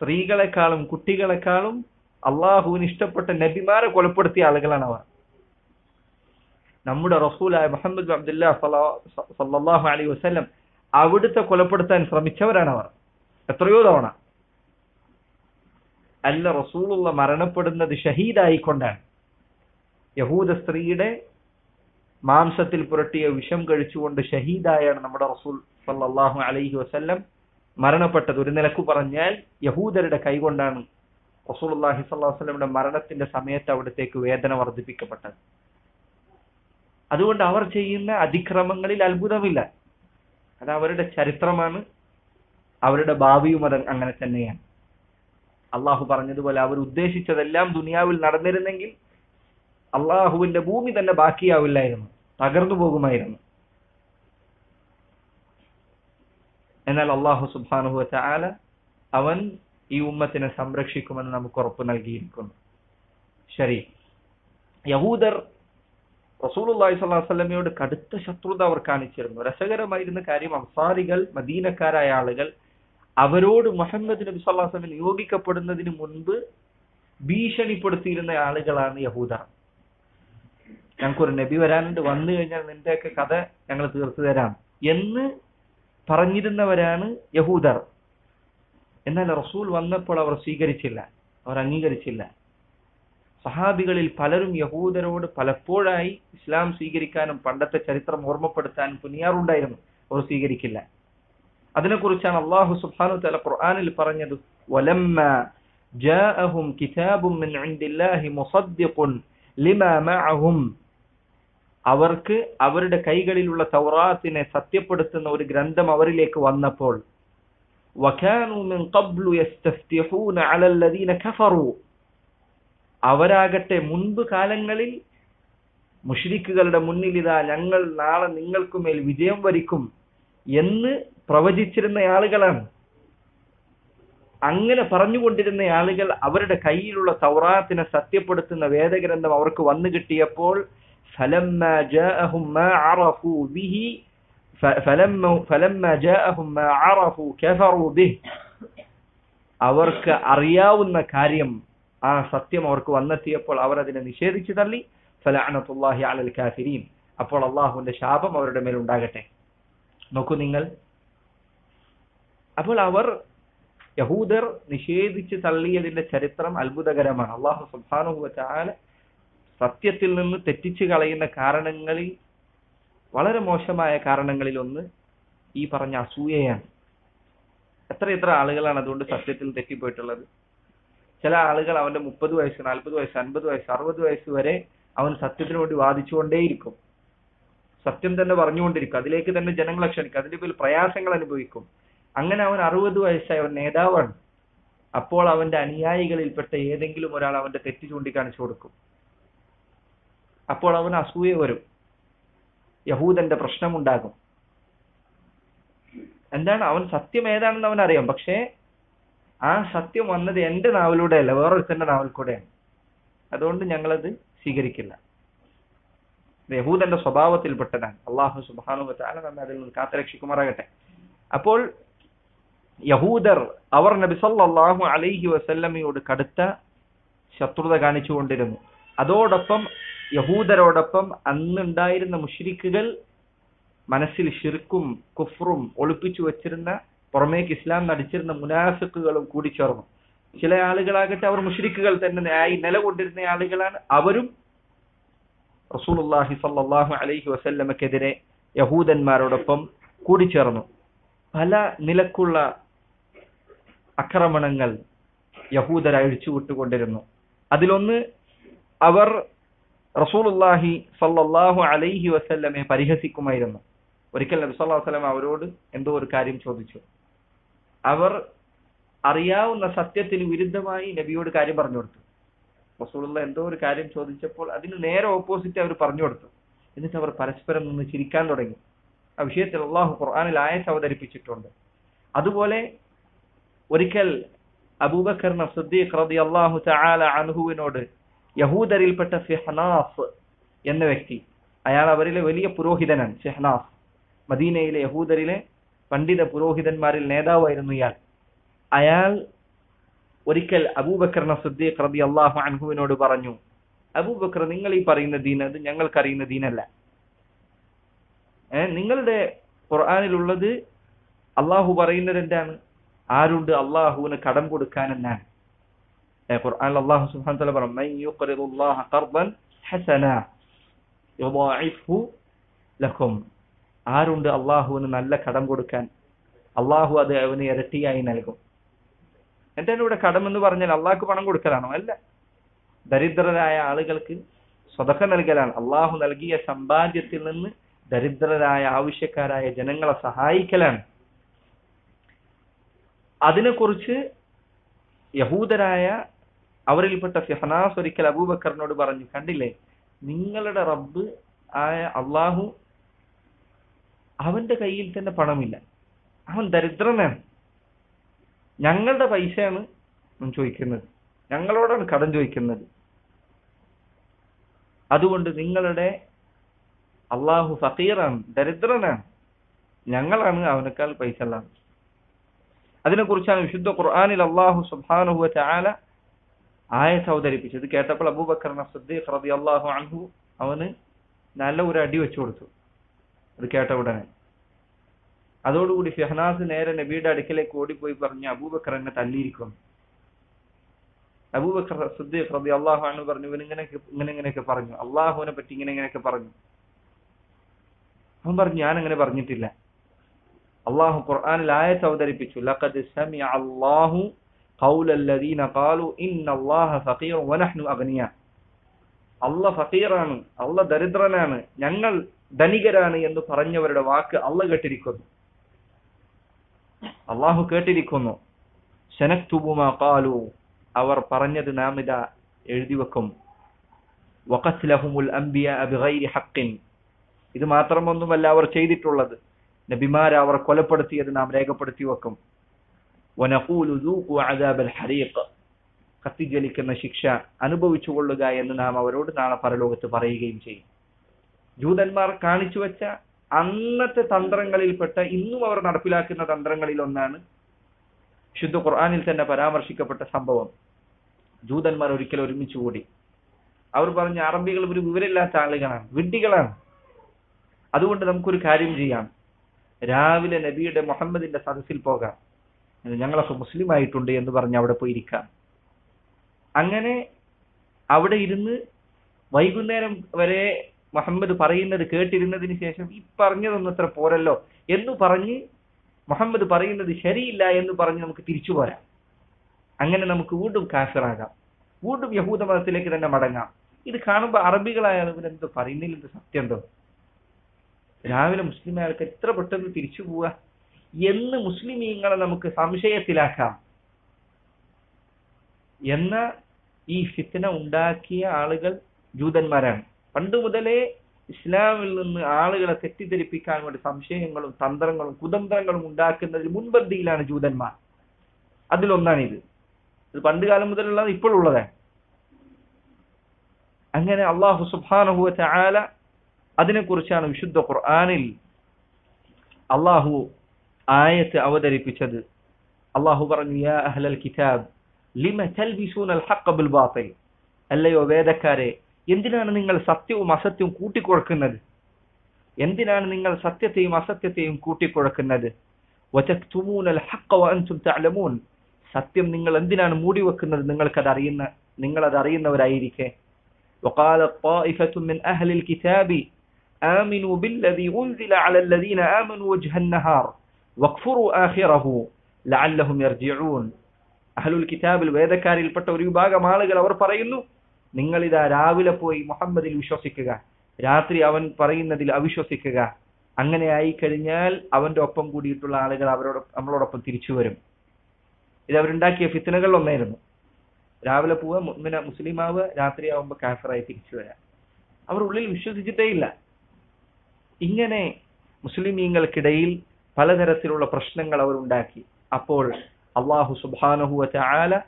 സ്ത്രീകളെക്കാളും കുട്ടികളെക്കാളും അള്ളാഹുവിന് ഇഷ്ടപ്പെട്ട നബിമാരെ കൊലപ്പെടുത്തിയ ആളുകളാണ് അവർ. നമ്മുടെ റസൂലായ മുഹമ്മദ് അബ്ദുല്ലാ സല്ലല്ലാഹു അലൈഹി വസല്ലം അവിടുത്തെ കൊലപ്പെടുത്താൻ ശ്രമിച്ചവരാണ് അവർ. എത്രയോ തവണ. അല്ല റസൂലുള്ള മരണപ്പെടുന്നത് ഷഹീദായിക്കൊണ്ടാണ്. യഹൂദ സ്ത്രീയുടെ മാംസത്തിൽ പുരട്ടിയ വിഷം കഴിച്ചുകൊണ്ട് ഷഹീദായാണ് നമ്മുടെ റസൂൽ സല്ലാഹു അലൈഹി വസല്ലം മരണപ്പെട്ടത്. ഒരു നിലയ്ക്ക് പറഞ്ഞാൽ യഹൂദരുടെ കൈകൊണ്ടാണ് അലൈഹി വസല്ലമയുടെ മരണത്തിന്റെ സമയത്ത് അവിടത്തേക്ക് വേദന വർദ്ധിപ്പിക്കപ്പെട്ടത്. അതുകൊണ്ട് അവർ ചെയ്യുന്ന അതിക്രമങ്ങളിൽ അത്ഭുതമില്ല. അത് അവരുടെ ചരിത്രമാണ്. അവരുടെ ഭാവിയും അത് അങ്ങനെ തന്നെയാണ്. അള്ളാഹു പറഞ്ഞതുപോലെ അവർ ഉദ്ദേശിച്ചതെല്ലാം ദുനിയാവിൽ നടന്നിരുന്നെങ്കിൽ അള്ളാഹുവിന്റെ ഭൂമി തന്നെ ബാക്കിയാവില്ലായിരുന്നു. തകർന്നു പോകുമായിരുന്നു. എന്നാൽ അള്ളാഹു സുബാനുഹു ചാല അവൻ ഈ ഉമ്മത്തിനെ സംരക്ഷിക്കുമെന്ന് നമുക്ക് ഉറപ്പ് നൽകിയിരിക്കുന്നു. ശരി. യഹൂദർ റസൂലുള്ളാഹി സ്വല്ലാസ്ലമയോട് കടുത്ത ശത്രുത അവർ കാണിച്ചിരുന്നു. രസകരമായിരുന്ന കാര്യം അംസാരികൾ മദീനക്കാരായ ആളുകൾ അവരോട് മുഹമ്മദ് നബി സ്വല്ലാസ്ലമി നിയോഗിക്കപ്പെടുന്നതിന് മുൻപ് ഭീഷണിപ്പെടുത്തിയിരുന്ന ആളുകളാണ് യഹൂദർ. ഞങ്ങൾക്കൊരു നബി വരാനുണ്ട് വന്നു കഴിഞ്ഞാൽ നിന്റെയൊക്കെ കഥ ഞങ്ങൾ തീർത്തു തരാം എന്ന് പറഞ്ഞിരുന്നവരാണ് യഹൂദർ. എന്നാൽ റസൂൽ വന്നപ്പോൾ അവർ സ്വീകരിച്ചില്ല അവർ അംഗീകരിച്ചില്ല. സഹാബികളിൽ പലരും യഹൂദരോട് പലപ്പോഴായി ഇസ്ലാം സ്വീകരിക്കാനും പണ്ടത്തെ ചരിത്രം ഓർമ്മപ്പെടുത്താനും തുനിയാറുണ്ടായിരുന്നു അവർ സ്വീകരിക്കില്ല. അതിനെക്കുറിച്ചാണ് അള്ളാഹു സുബാനു തല ഖുർആാനിൽ പറഞ്ഞത് വലമ്മ കിതാബും ഇൻദില്ലാഹി മുസദ്ദിഖുൻ ലിമാ മഅഹും അവർക്ക് അവരുടെ കൈകളിലുള്ള തൗറാത്തിനെ സത്യപ്പെടുത്തുന്ന ഒരു ഗ്രന്ഥം അവരിലേക്ക് വന്നപ്പോൾ അവരാകട്ടെ മുൻപ് കാലങ്ങളിൽ മുഷ്രിക്കുകളുടെ മുന്നിൽ ഇതാ ഞങ്ങൾ നാളെ നിങ്ങൾക്ക് മേൽ വിജയം വരിക്കും എന്ന് പ്രവചിച്ചിരുന്ന ആളുകളാണ്. അങ്ങനെ പറഞ്ഞുകൊണ്ടിരുന്ന ആളുകൾ അവരുടെ കയ്യിലുള്ള തൗറാത്തിനെ സത്യപ്പെടുത്തുന്ന വേദഗ്രന്ഥം അവർക്ക് വന്നു കിട്ടിയപ്പോൾ فلما جاءهم ما عرفوا به فلما فلما جاءهم ما عرفوا كفروا به അവർക്ക് അറിയാവുന്ന കാര്യം ആ സത്യം അവർക്ക് വന്നെത്തിയപ്പോൾ അവർ അതിനെ നിഷേധിച്ചു തള്ളി ഫലഅനത്തുല്ലാഹി അലൽ കാഫിരീൻ അപ്പോൾ അള്ളാഹുവിന്റെ ശാപം അവരുടെ മേൽ ഉണ്ടാകട്ടെ നോക്കൂ നിങ്ങൾ അപ്പോൾ അവർ യഹൂദർ നിഷേധിച്ച് തള്ളിയതിന്റെ ചരിത്രം അത്ഭുതകരമാണ് അള്ളാഹു സുബ്ഹാനഹു വതആല സത്യത്തിൽ നിന്ന് തെറ്റിച്ചു കളയുന്ന കാരണങ്ങളിൽ വളരെ മോശമായ കാരണങ്ങളിൽ ഒന്ന് ഈ പറഞ്ഞ അസൂയയാണ്. എത്ര എത്ര ആളുകളാണ് അതുകൊണ്ട് സത്യത്തിൽ തെറ്റിപ്പോയിട്ടുള്ളത്? ചില ആളുകൾ അവന്റെ മുപ്പത് വയസ്സ് നാൽപ്പത് വയസ്സ് അൻപത് വയസ്സ് അറുപത് വയസ്സ് വരെ അവൻ സത്യത്തിനു വേണ്ടി വാദിച്ചുകൊണ്ടേയിരിക്കും. സത്യം തന്നെ പറഞ്ഞുകൊണ്ടിരിക്കും. അതിലേക്ക് തന്നെ ജനങ്ങളെ ക്ഷണിക്കും. അതിന്റെ പേരിൽ പ്രയാസങ്ങൾ അനുഭവിക്കും. അങ്ങനെ അവൻ അറുപത് വയസ്സായി അവൻ നേതാവാണ്. അപ്പോൾ അവന്റെ അനുയായികളിൽപ്പെട്ട ഏതെങ്കിലും ഒരാൾ അവന്റെ തെറ്റ് ചൂണ്ടിക്കാണിച്ചു കൊടുക്കും. അപ്പോൾ അവൻ അസൂയ വരും. യഹൂദന്റെ പ്രശ്നമുണ്ടാകും. എന്താണ്? അവൻ സത്യം ഏതാണെന്ന് അവൻ അറിയാം പക്ഷേ ആ സത്യം വന്നത് എന്റെ നാവിലൂടെ അല്ല വേറൊരുത്തന്റെ നാവിൽ കൂടെയാണ്. അതുകൊണ്ട് ഞങ്ങളത് സ്വീകരിക്കില്ല. യഹൂദന്റെ സ്വഭാവത്തിൽപ്പെട്ടതാണ്. അള്ളാഹു സുബാനു താല നമ്മെ അതിൽ നിന്ന് കാത്തരക്ഷിക്കുമാറാകട്ടെ. അപ്പോൾ യഹൂദർ അവർ നബി അലൈഹി വസല്ലമയോട് കടുത്ത ശത്രുത കാണിച്ചുകൊണ്ടിരുന്നു. അതോടൊപ്പം യഹൂദരോടൊപ്പം അന്നുണ്ടായിരുന്ന മുഷിരിക്കുകൾ മനസ്സിൽ ഷിർക്കും കുഫറും ഒളിപ്പിച്ചു വച്ചിരുന്ന പുറമേക്ക് ഇസ്ലാം നടിച്ചിരുന്ന മുനാഫിക്കുകളും കൂടി ചേർന്നു ചില ആളുകളാകട്ടെ അവർ മുഷിരിക്കുകൾ തന്നെ ആയി നിലകൊണ്ടിരുന്ന ആളുകളാണ്. അവരും റസൂലുള്ളാഹി സല്ലാഹു അലൈഹി വസല്ലമക്കെതിരെ യഹൂദന്മാരോടൊപ്പം കൂടിച്ചേർന്നു. പല നിലക്കുള്ള അക്രമണങ്ങൾ യഹൂദർ അഴിച്ചുവിട്ടുകൊണ്ടിരുന്നു. അതിലൊന്ന് അവർ റസൂലുള്ളാഹി സല്ലാഹു അലൈഹി വസല്ലമെ പരിഹസിക്കുമായിരുന്നു. ഒരിക്കൽ നബി സല്ലല്ലാഹു അലൈഹി വസല്ലം അവരോട് എന്തോ ഒരു കാര്യം ചോദിച്ചു. അവർ അറിയാവുന്ന സത്യത്തിന് വിരുദ്ധമായി നബിയോട് കാര്യം പറഞ്ഞു കൊടുത്തു. റസൂലുള്ള എന്തോ ഒരു കാര്യം ചോദിച്ചപ്പോൾ അതിന് നേരെ ഓപ്പോസിറ്റ് അവർ പറഞ്ഞു കൊടുത്തു. എന്നിട്ട് അവർ പരസ്പരം നിന്ന് ചിരിക്കാൻ തുടങ്ങി. ആ വിഷയത്തിൽ അള്ളാഹു ഖുർആാനിൽ ആയസ് അവതരിപ്പിച്ചിട്ടുണ്ട്. അതുപോലെ ഒരിക്കൽ അബൂബക്കർ സദ്ദീഖ് റതി അള്ളാഹു തആല അൻഹുവിനോട് യഹൂദരിൽപ്പെട്ട ഫിഹ്നാഫ് എന്ന വ്യക്തി. അയാൾ അവരിലെ വലിയ പുരോഹിതനാണ് ഷെഹ്നാഫ്. മദീനയിലെ യഹൂദരിലെ പണ്ഡിത പുരോഹിതന്മാരിൽ നേതാവായിരുന്നു ഇയാൾ. അയാൾ ഒരിക്കൽ അബൂബക്കർ സുദ്ദീഖ് റബി അള്ളാഹു അൻഹുവിനോട് പറഞ്ഞു അബൂബക്കർ നിങ്ങൾ ഈ പറയുന്ന ദീൻ അത് ഞങ്ങൾക്കറിയുന്ന ദീനല്ല. നിങ്ങളുടെ ഖുർആാനിലുള്ളത് അള്ളാഹു പറയുന്നത് എന്താണ് ആരുണ്ട് അള്ളാഹുവിന് കടം കൊടുക്കാൻ എന്നാണ് ഖുർആൻ അള്ളാഹു സുബ്ഹാനഹു തആല പറഞ്ഞു മൻ യുഖ്രിദുല്ലാഹ ഖർദൻ ഹസന യുദാഇഫു ലക്കും ആരുണ്ട് അള്ളാഹുവിന് നല്ല കടം കൊടുക്കാൻ? അള്ളാഹു അത് അവന് ഇരട്ടിയായി നൽകും. എന്താണ് ഇവിടെ കടം എന്ന് പറഞ്ഞാൽ അള്ളാഹ്ക്ക് പണം കൊടുക്കലാണോ? അല്ല. ദരിദ്രരായ ആളുകൾക്ക് സ്വതക്ക നൽകലാണ്. അള്ളാഹു നൽകിയ സമ്പാദ്യത്തിൽ നിന്ന് ദരിദ്രരായ ആവശ്യക്കാരായ ജനങ്ങളെ സഹായിക്കലാണ്. അതിനെക്കുറിച്ച് യഹൂദരായ അവരിൽപ്പെട്ട ഫിഹനാസ് ഒരിക്കൽ അബൂബക്കറിനോട് പറഞ്ഞു കണ്ടില്ലേ നിങ്ങളുടെ റബ്ബ് ആയ അള്ളാഹു അവന്റെ കയ്യിൽ തന്നെ പണമില്ല. അവൻ ദരിദ്രനാണ് ഞങ്ങളുടെ പൈസയാണ് ചോദിക്കുന്നത്. ഞങ്ങളോടാണ് കടം ചോദിക്കുന്നത്. അതുകൊണ്ട് നിങ്ങളുടെ അള്ളാഹു ഫക്കീറാണ് ദരിദ്രനാണ് ഞങ്ങളാണ് അവനേക്കാൾ പൈസ ഉള്ളത്. അതിനെക്കുറിച്ചാണ് വിശുദ്ധ ഖുർആാനിൽ അള്ളാഹു സുബാനുഹുവ ചാല ആയത്ത് അവതരിപ്പിച്ചത്. കേട്ടപ്പോൾ അബൂബക്കർ സദ്ദീഖ് റബി അള്ളാഹു അൻഹു അവന് നല്ല ഒരു അടി വെച്ചു കൊടുത്തു. അത് കേട്ട ഉടനെ. അതോടുകൂടി ഫെഹനാസ് നേരെ നബിയുടെ അടുക്കലേക്ക് ഓടിപ്പോയി പറഞ്ഞു അബൂബക്കർ എന്നെ തല്ലിയിരിക്കുന്നു. അബൂബക്കർ സദ്ദീഖ് റബി അള്ളാഹു അനു പറഞ്ഞു ഇവൻ ഇങ്ങനെ ഇങ്ങനെ ഇങ്ങനെയൊക്കെ പറഞ്ഞു. അള്ളാഹുവിനെ പറ്റി ഇങ്ങനെ ഇങ്ങനെയൊക്കെ പറഞ്ഞു. അവൻ പറഞ്ഞു ഞാൻ അങ്ങനെ പറഞ്ഞിട്ടില്ല. അള്ളാഹു ഖുർആാനിൽ ആയത്ത് അവതരിപ്പിച്ചു. ലഖദ് സമിഅ അല്ലാഹു ഖൗല الذين قالوا ان الله فقير ونحن اغنياء അല്ല ഫക്കീറാണ് അല്ല ദരിദ്രനാണ് ഞങ്ങൾ ധനികരാണ് എന്ന് പറഞ്ഞവരുടെ വാക്ക് അല്ല കേട്ടിരിക്കുന്നു അള്ളാഹു കേട്ടിരിക്കുന്നു ശനക്തുബുമാ കാലു അവർ പറഞ്ഞത് നാം ഇതാ എഴുതി വെക്കും വഖസ്ലഹുമുൽ അംബിയ ബിഗൈരി ഹഖിൻ ഇത് മാത്രമൊന്നുമല്ല അവർ ചെയ്തിട്ടുള്ളത് നബിമാരെ അവർ കൊലപ്പെടുത്തിയത് നാം രേഖപ്പെടുത്തി വെക്കും വനഖൂലു ദൂഖു അദാബൽ ഹരീഖ് കത്തിജ്വലിക്കുന്ന ശിക്ഷ അനുഭവിച്ചു കൊള്ളുക എന്ന് നാം അവരോട് നാളെ പരലോകത്ത് പറയുകയും ചെയ്യും. ജൂതന്മാർ കാണിച്ചു വെച്ച അന്നത്തെ തന്ത്രങ്ങളിൽപ്പെട്ട ഇന്നും അവർ നടപ്പിലാക്കുന്ന തന്ത്രങ്ങളിൽ ഒന്നാണ് ശുദ്ധ ഖുർആാനിൽ തന്നെ പരാമർശിക്കപ്പെട്ട സംഭവം. ജൂതന്മാർ ഒരിക്കൽ ഒരുമിച്ച് കൂടി. അവർ പറഞ്ഞ അറബികൾ ഒരു വിവരമില്ലാത്ത ആളുകളാണ് വിഡ്ഢികളാണ്. അതുകൊണ്ട് നമുക്കൊരു കാര്യം ചെയ്യാം. രാവിലെ നബിയുടെ മുഹമ്മദിന്റെ സദസ്സിൽ പോകാം. ഞങ്ങളൊക്കെ മുസ്ലിം ആയിട്ടുണ്ട് എന്ന് പറഞ്ഞ് അവിടെ പോയി ഇരിക്കാം. അങ്ങനെ അവിടെ ഇരുന്ന് വൈകുന്നേരം വരെ മുഹമ്മദ് പറയുന്നത് കേട്ടിരുന്നതിന് ശേഷം ഈ പറഞ്ഞതൊന്നും അത്ര പോരല്ലോ എന്ന് പറഞ്ഞ് മുഹമ്മദ് പറയുന്നത് ശരിയില്ല എന്ന് പറഞ്ഞ് നമുക്ക് തിരിച്ചു പോരാം. അങ്ങനെ നമുക്ക് വീണ്ടും കാഫിറാകാം. വീണ്ടും യഹൂദ മതത്തിലേക്ക് തന്നെ മടങ്ങാം. ഇത് കാണുമ്പോൾ അറബികളായ ഇവരെന്തോ പറയുന്നതിൽ എന്ത് സത്യം എന്തോ? രാവിലെ മുസ്ലിം ആൾക്ക് എത്ര പെട്ടെന്ന് തിരിച്ചു പോവുക? എന്ന് മുസ്ലിമീങ്ങളെ നമുക്ക് സംശയത്തിലാക്കാം. എന്ന ഈ ഫിത്തന ഉണ്ടാക്കിയ ആളുകൾ ജൂതന്മാരാണ്. പണ്ട് മുതലേ ഇസ്ലാമിൽ നിന്ന് ആളുകളെ തെറ്റിദ്ധരിപ്പിക്കാൻ വേണ്ടി സംശയങ്ങളും തന്ത്രങ്ങളും കുതന്ത്രങ്ങളും ഉണ്ടാക്കുന്നതിൽ മുൻപന്തിയിലാണ് ജൂതന്മാർ. അതിലൊന്നാണിത്. ഇത് ഇത് പണ്ട് കാലം മുതലുള്ളത് ഇപ്പോഴുള്ളതാണ് അങ്ങനെ അള്ളാഹു സുബാനഹുവ അതിനെ അതിനെക്കുറിച്ചാണ് വിശുദ്ധ ഖുർആാനിൽ അള്ളാഹു ആയത്ത് അവതരിപ്പിച്ചത് അള്ളാഹു പറഞ്ഞു യാ അഹ്ലൽ കിതാബ് ലിമ തൽബിസൂന അൽ ഹഖ് ബിൽ ബാത്തിൽ അല്ലയോ വേദക്കാരെ എന്തിനാണ് നിങ്ങൾ സത്യവും അസത്യവും കൂട്ടിക്കുഴക്കുന്നത് എന്തിനാണ് നിങ്ങൾ സത്യത്തെയും അസത്യത്തെയും കൂട്ടിക്കുഴക്കുന്നത് വതക്തുമൂന അൽ ഹഖ് വഅൻതും തഅലമൂൻ സത്യം നിങ്ങൾ എന്തിനാണ് മൂടി വെക്കുന്നത് നിങ്ങൾക്കത് അറിയുന്ന നിങ്ങൾ അത് അറിയുന്നവരായിരിക്കെ وقال طائفة من أهل الكتاب آمنوا بالذي أنزل على الذين آمنوا وجه النهار വഖ്ഫുറു ആഹിറഹു ലഅല്ലഹും യർജിഊൻ. അഹ്ലുൽ കിതാബിൽ വേദക്കാരിൽപ്പെട്ട ഒരു വിഭാഗം ആളുകൾ അവർ പറയുന്നു നിങ്ങൾ ഇതാ രാവിലെ പോയി മുഹമ്മദിൽ വിശ്വസിക്കുക രാത്രി അവൻ പറയുന്നതിൽ അവിശ്വസിക്കുക. അങ്ങനെ ആയി കഴിഞ്ഞാൽ അവന്റെ ഒപ്പം കൂടിയിട്ടുള്ള ആളുകൾ അവരോട് നമ്മളോടൊപ്പം തിരിച്ചു വരും. ഇത് അവരുണ്ടാക്കിയ ഫിത്തനകളിൽ ഒന്നായിരുന്നു. രാവിലെ പോവുക മുസ്ലിം മുസ്ലിമാവുക രാത്രിയാവുമ്പോൾ കാഫറായി തിരിച്ചു വരാ. അവർ ഉള്ളിൽ വിശ്വസിച്ചിട്ടേ ഇല്ല ഇങ്ങനെ മുസ്ലിമീങ്ങൾക്കിടയിൽ പലതരത്തിലുള്ള പ്രശ്നങ്ങൾ അവർ ഉണ്ടാക്കി. അപ്പോൾ അള്ളാഹു സുബാനഹുവ ചാല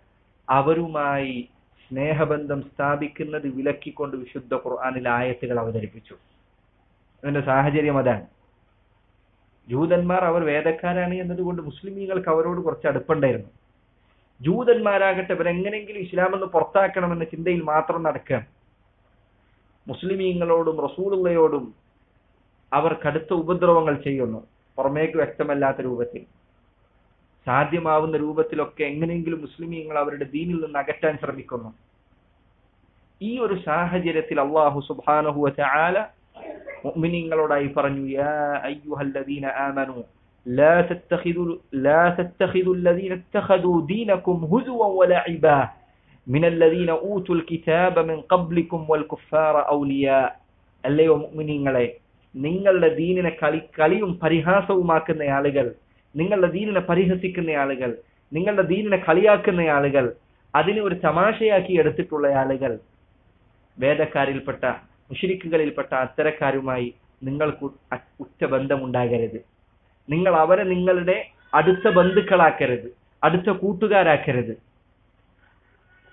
അവരുമായി സ്നേഹബന്ധം സ്ഥാപിക്കുന്നത് വിലക്കിക്കൊണ്ട് വിശുദ്ധ ഖുർആാനിൽ ആയത്തുകൾ അവതരിപ്പിച്ചു. അതിന്റെ സാഹചര്യം അതാണ്. ജൂതന്മാർ അവർ വേദക്കാരാണ് എന്നതുകൊണ്ട് മുസ്ലിമീങ്ങൾക്ക് അവരോട് കുറച്ച് അടുപ്പുണ്ടായിരുന്നു. ജൂതന്മാരാകട്ടെ ഇവരെങ്ങനെങ്കിലും ഇസ്ലാമെന്ന് പുറത്താക്കണമെന്ന ചിന്തയിൽ മാത്രം നടക്കുകയാണ്. മുസ്ലിമീങ്ങളോടും റസൂലുള്ളയോടും അവർ കടുത്ത ഉപദ്രവങ്ങൾ ചെയ്യുന്നു. പുറമേക്ക് വ്യക്തമല്ലാത്ത രൂപത്തിൽ സാധ്യമാവുന്ന രൂപത്തിലൊക്കെ എങ്ങനെയെങ്കിലും മുസ്ലിമീങ്ങൾ അവരുടെ ദീനിൽ നിന്ന് അകറ്റാൻ ശ്രമിക്കുന്നു ഈ ഒരു സാഹചര്യത്തിൽ അള്ളാഹു സുബ്ഹാനഹു വതആല മുഅ്മിനീങ്ങളോടായി പറഞ്ഞു യാ അയ്യുഹല്ലദീന ആമനു لا تتخذوا لا تتخذوا الذين اتخذوا دينكم هزوا ولعبا من الذين اوتوا الكتاب من قبلكم والكفار اولياء അല്ലയോ മുഅ്മിനീങ്ങളെ നിങ്ങളുടെ ദീനിനെ കളി കളിയും പരിഹാസവുമാക്കുന്ന ആളുകൾ നിങ്ങളുടെ ദീനിനെ പരിഹസിക്കുന്ന ആളുകൾ നിങ്ങളുടെ ദീനിനെ കളിയാക്കുന്ന ആളുകൾ അതിനെ ഒരു തമാശയാക്കി എടുത്തിട്ടുള്ള ആളുകൾ. വേദക്കാരിൽപ്പെട്ട മുഷിരിക്കുകളിൽപ്പെട്ട അത്തരക്കാരുമായി നിങ്ങൾക്ക് ഉറ്റ ബന്ധമുണ്ടാകരുത് നിങ്ങൾ അവരെ നിങ്ങളുടെ അടുത്ത ബന്ധുക്കളാക്കരുത് അടുത്ത കൂട്ടുകാരാക്കരുത്.